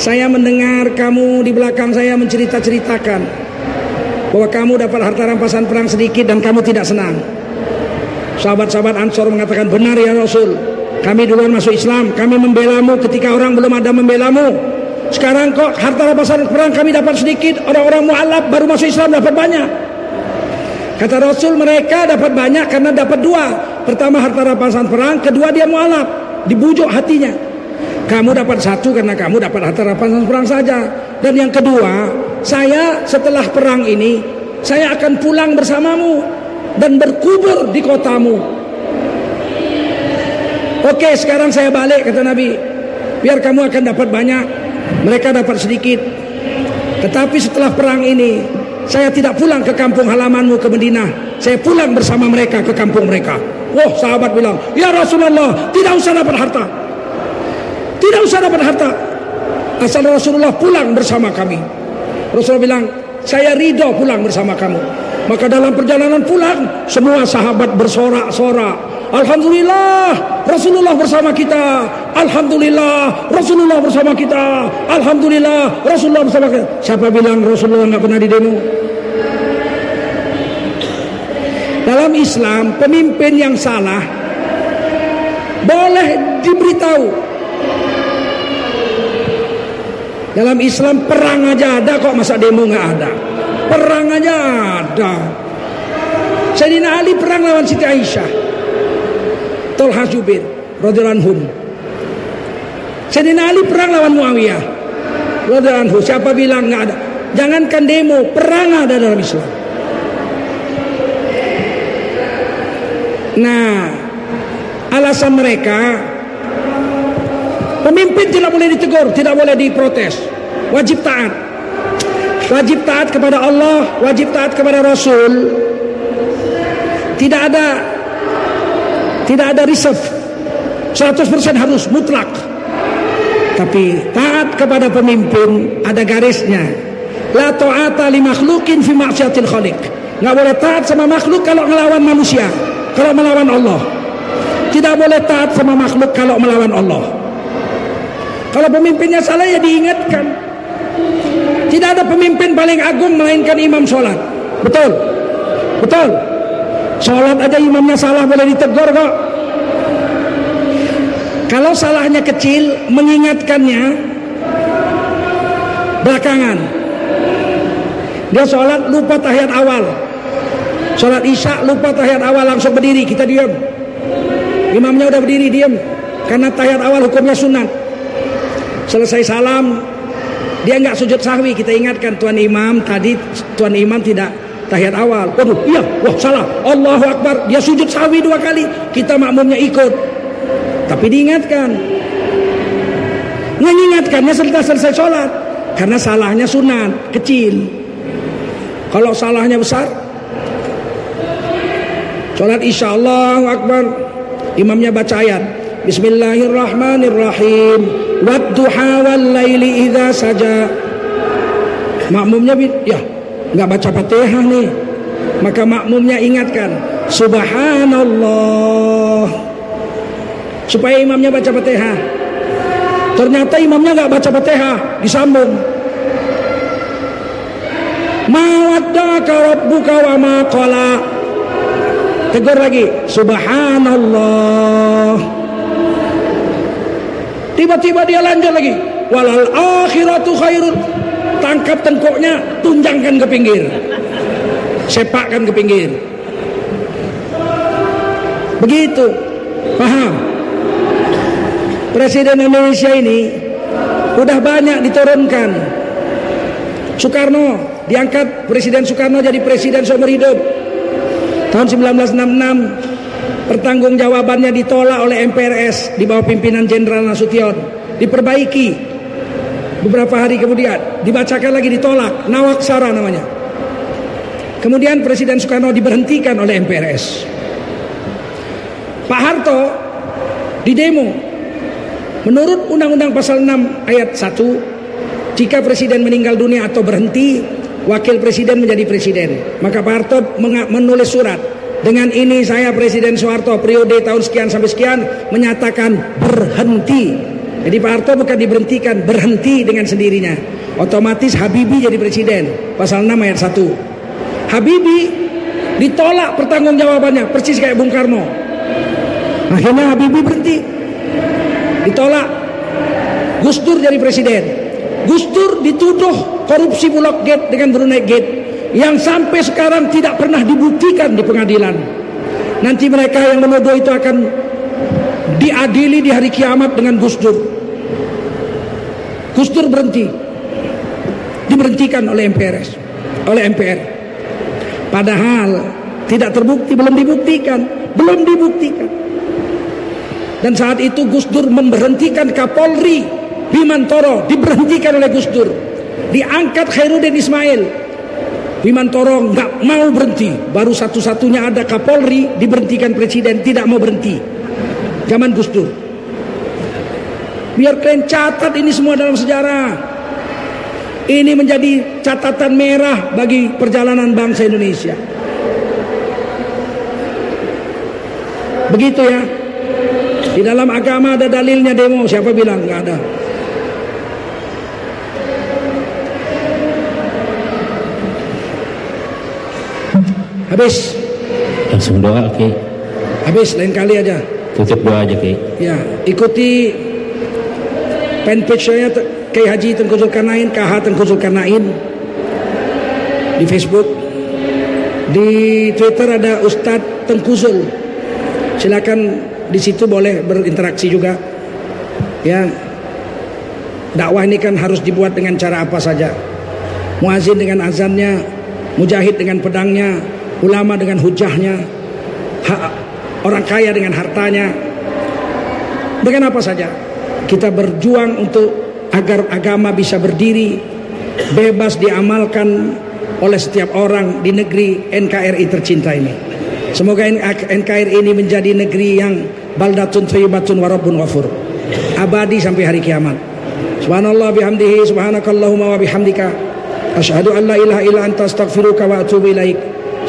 saya mendengar kamu di belakang saya mencerita-ceritakan bahwa kamu dapat harta rampasan perang sedikit dan kamu tidak senang. Sahabat-sahabat Ansor mengatakan benar ya Rasul. Kami duluan masuk Islam, kami membelamu ketika orang belum ada membelamu. Sekarang kok harta rampasan perang kami dapat sedikit, orang-orang mualaf baru masuk Islam dapat banyak. Kata Rasul mereka dapat banyak karena dapat dua. Pertama harta rampasan perang, kedua dia mualaf, dibujuk hatinya. Kamu dapat satu karena kamu dapat harta rampasan perang saja. Dan yang kedua, saya setelah perang ini, saya akan pulang bersamamu dan berkubur di kotamu. Oke, sekarang saya balik kata Nabi. Biar kamu akan dapat banyak, mereka dapat sedikit. Tetapi setelah perang ini, saya tidak pulang ke kampung halamanmu ke Madinah. Saya pulang bersama mereka ke kampung mereka. Wah, sahabat bilang, "Ya Rasulullah, tidak usah dapat harta. Tidak usah dapat harta. Asal Rasulullah pulang bersama kami." Rasulullah bilang, "Saya ridho pulang bersama kamu." Maka dalam perjalanan pulang, semua sahabat bersorak-sorak. Alhamdulillah Rasulullah bersama kita Alhamdulillah Rasulullah bersama kita Alhamdulillah Rasulullah bersama kita Siapa bilang Rasulullah nggak pernah di demo Dalam Islam Pemimpin yang salah Boleh diberitahu Dalam Islam perang aja ada kok Masa demo nggak ada Perang aja ada Sayyidina Ali perang lawan Siti Aisyah Tolha Zubair radhiyallahu. Sayyidina Ali perang lawan Muawiyah radhiyallahu. Siapa bilang nggak ada? Jangankan demo, perang ada dalam Islam. Nah, alasan mereka pemimpin tidak boleh ditegur, tidak boleh diprotes. Wajib taat. Wajib taat kepada Allah, wajib taat kepada Rasul. Tidak ada tidak ada reserve 100% harus mutlak tapi taat kepada pemimpin ada garisnya la ta'ata li makhlukin fi maksiatil khaliq nggak boleh taat sama makhluk kalau melawan manusia kalau melawan Allah tidak boleh taat sama makhluk kalau melawan Allah kalau pemimpinnya salah ya diingatkan tidak ada pemimpin paling agung melainkan imam sholat betul betul Sholat aja imamnya salah boleh ditegur kok. Kalau salahnya kecil, mengingatkannya belakangan. Dia sholat lupa tahiyat awal. Sholat isya lupa tahiyat awal langsung berdiri, kita diam. Imamnya udah berdiri diam. Karena tahiyat awal hukumnya sunat. Selesai salam, dia nggak sujud sahwi. Kita ingatkan tuan imam tadi tuan imam tidak tahiyat awal. Waduh, iya, wah salah. Allahu Akbar. Dia sujud sawi dua kali. Kita makmumnya ikut. Tapi diingatkan. Mengingatkannya setelah selesai sholat. Karena salahnya sunat, kecil. Kalau salahnya besar, Sholat isya Allah Akbar Imamnya baca ayat Bismillahirrahmanirrahim Wadduha wal laili idha saja. Makmumnya ya nggak baca fatihah nih. Maka makmumnya ingatkan Subhanallah. Supaya imamnya baca fatihah. Ternyata imamnya nggak baca fatihah Disambung. Mawaddaka rabbuka wa ma qala. Tegur lagi, subhanallah. Tiba-tiba dia lanjut lagi, walal akhiratu khairun. Tangkap tengkuknya, tunjangkan ke pinggir. Sepakkan ke pinggir. Begitu. Paham? Presiden Indonesia ini udah banyak diturunkan. Soekarno diangkat Presiden Soekarno jadi presiden seumur hidup. Tahun 1966 pertanggungjawabannya ditolak oleh MPRS di bawah pimpinan Jenderal Nasution. Diperbaiki beberapa hari kemudian dibacakan lagi ditolak Nawaksara namanya. Kemudian Presiden Soekarno diberhentikan oleh MPRS. Pak Harto di demo menurut Undang-Undang Pasal 6 ayat 1 jika presiden meninggal dunia atau berhenti wakil presiden menjadi presiden. Maka Pak Harto menulis surat. Dengan ini saya Presiden Soeharto periode tahun sekian sampai sekian menyatakan berhenti. Jadi Pak Harto bukan diberhentikan, berhenti dengan sendirinya. Otomatis Habibie jadi presiden. Pasal 6 ayat 1. Habibie ditolak pertanggungjawabannya persis kayak Bung Karno. Akhirnya Habibie berhenti. Ditolak. Gus Dur jadi presiden. Gus Dur dituduh korupsi Bulog Gate dengan Brunei Gate yang sampai sekarang tidak pernah dibuktikan di pengadilan. Nanti mereka yang menuduh itu akan diadili di hari kiamat dengan Gus Dur. Gus Dur berhenti. Diberhentikan oleh MPRS, oleh MPR. Padahal tidak terbukti, belum dibuktikan, belum dibuktikan. Dan saat itu Gus Dur memberhentikan Kapolri Bimantoro diberhentikan oleh Gus Dur diangkat Khairuddin Ismail Bimantoro nggak mau berhenti. Baru satu-satunya ada Kapolri diberhentikan presiden tidak mau berhenti. Zaman Gus Dur. Biar kalian catat ini semua dalam sejarah. Ini menjadi catatan merah bagi perjalanan bangsa Indonesia. Begitu ya. Di dalam agama ada dalilnya demo. Siapa bilang? Nggak ada Habis. Langsung doa, Ki. Habis, lain kali aja. Tutup doa aja, Ki. Ya, ikuti fanpage saya Kiai Haji Tengku Zulkarnain, KH Tengku Zulkarnain di Facebook. Di Twitter ada Ustadz Tengkuzul. Silakan di situ boleh berinteraksi juga. Ya. Dakwah ini kan harus dibuat dengan cara apa saja. Muazin dengan azannya, mujahid dengan pedangnya, ulama dengan hujahnya, orang kaya dengan hartanya, dengan apa saja. Kita berjuang untuk agar agama bisa berdiri, bebas diamalkan oleh setiap orang di negeri NKRI tercinta ini. Semoga NKRI ini menjadi negeri yang baldatun thayyibatun warabun wafur. Abadi sampai hari kiamat. Subhanallah bihamdihi subhanakallahumma wa bihamdika asyhadu an la ilaha illa anta astaghfiruka wa atubu ilaik.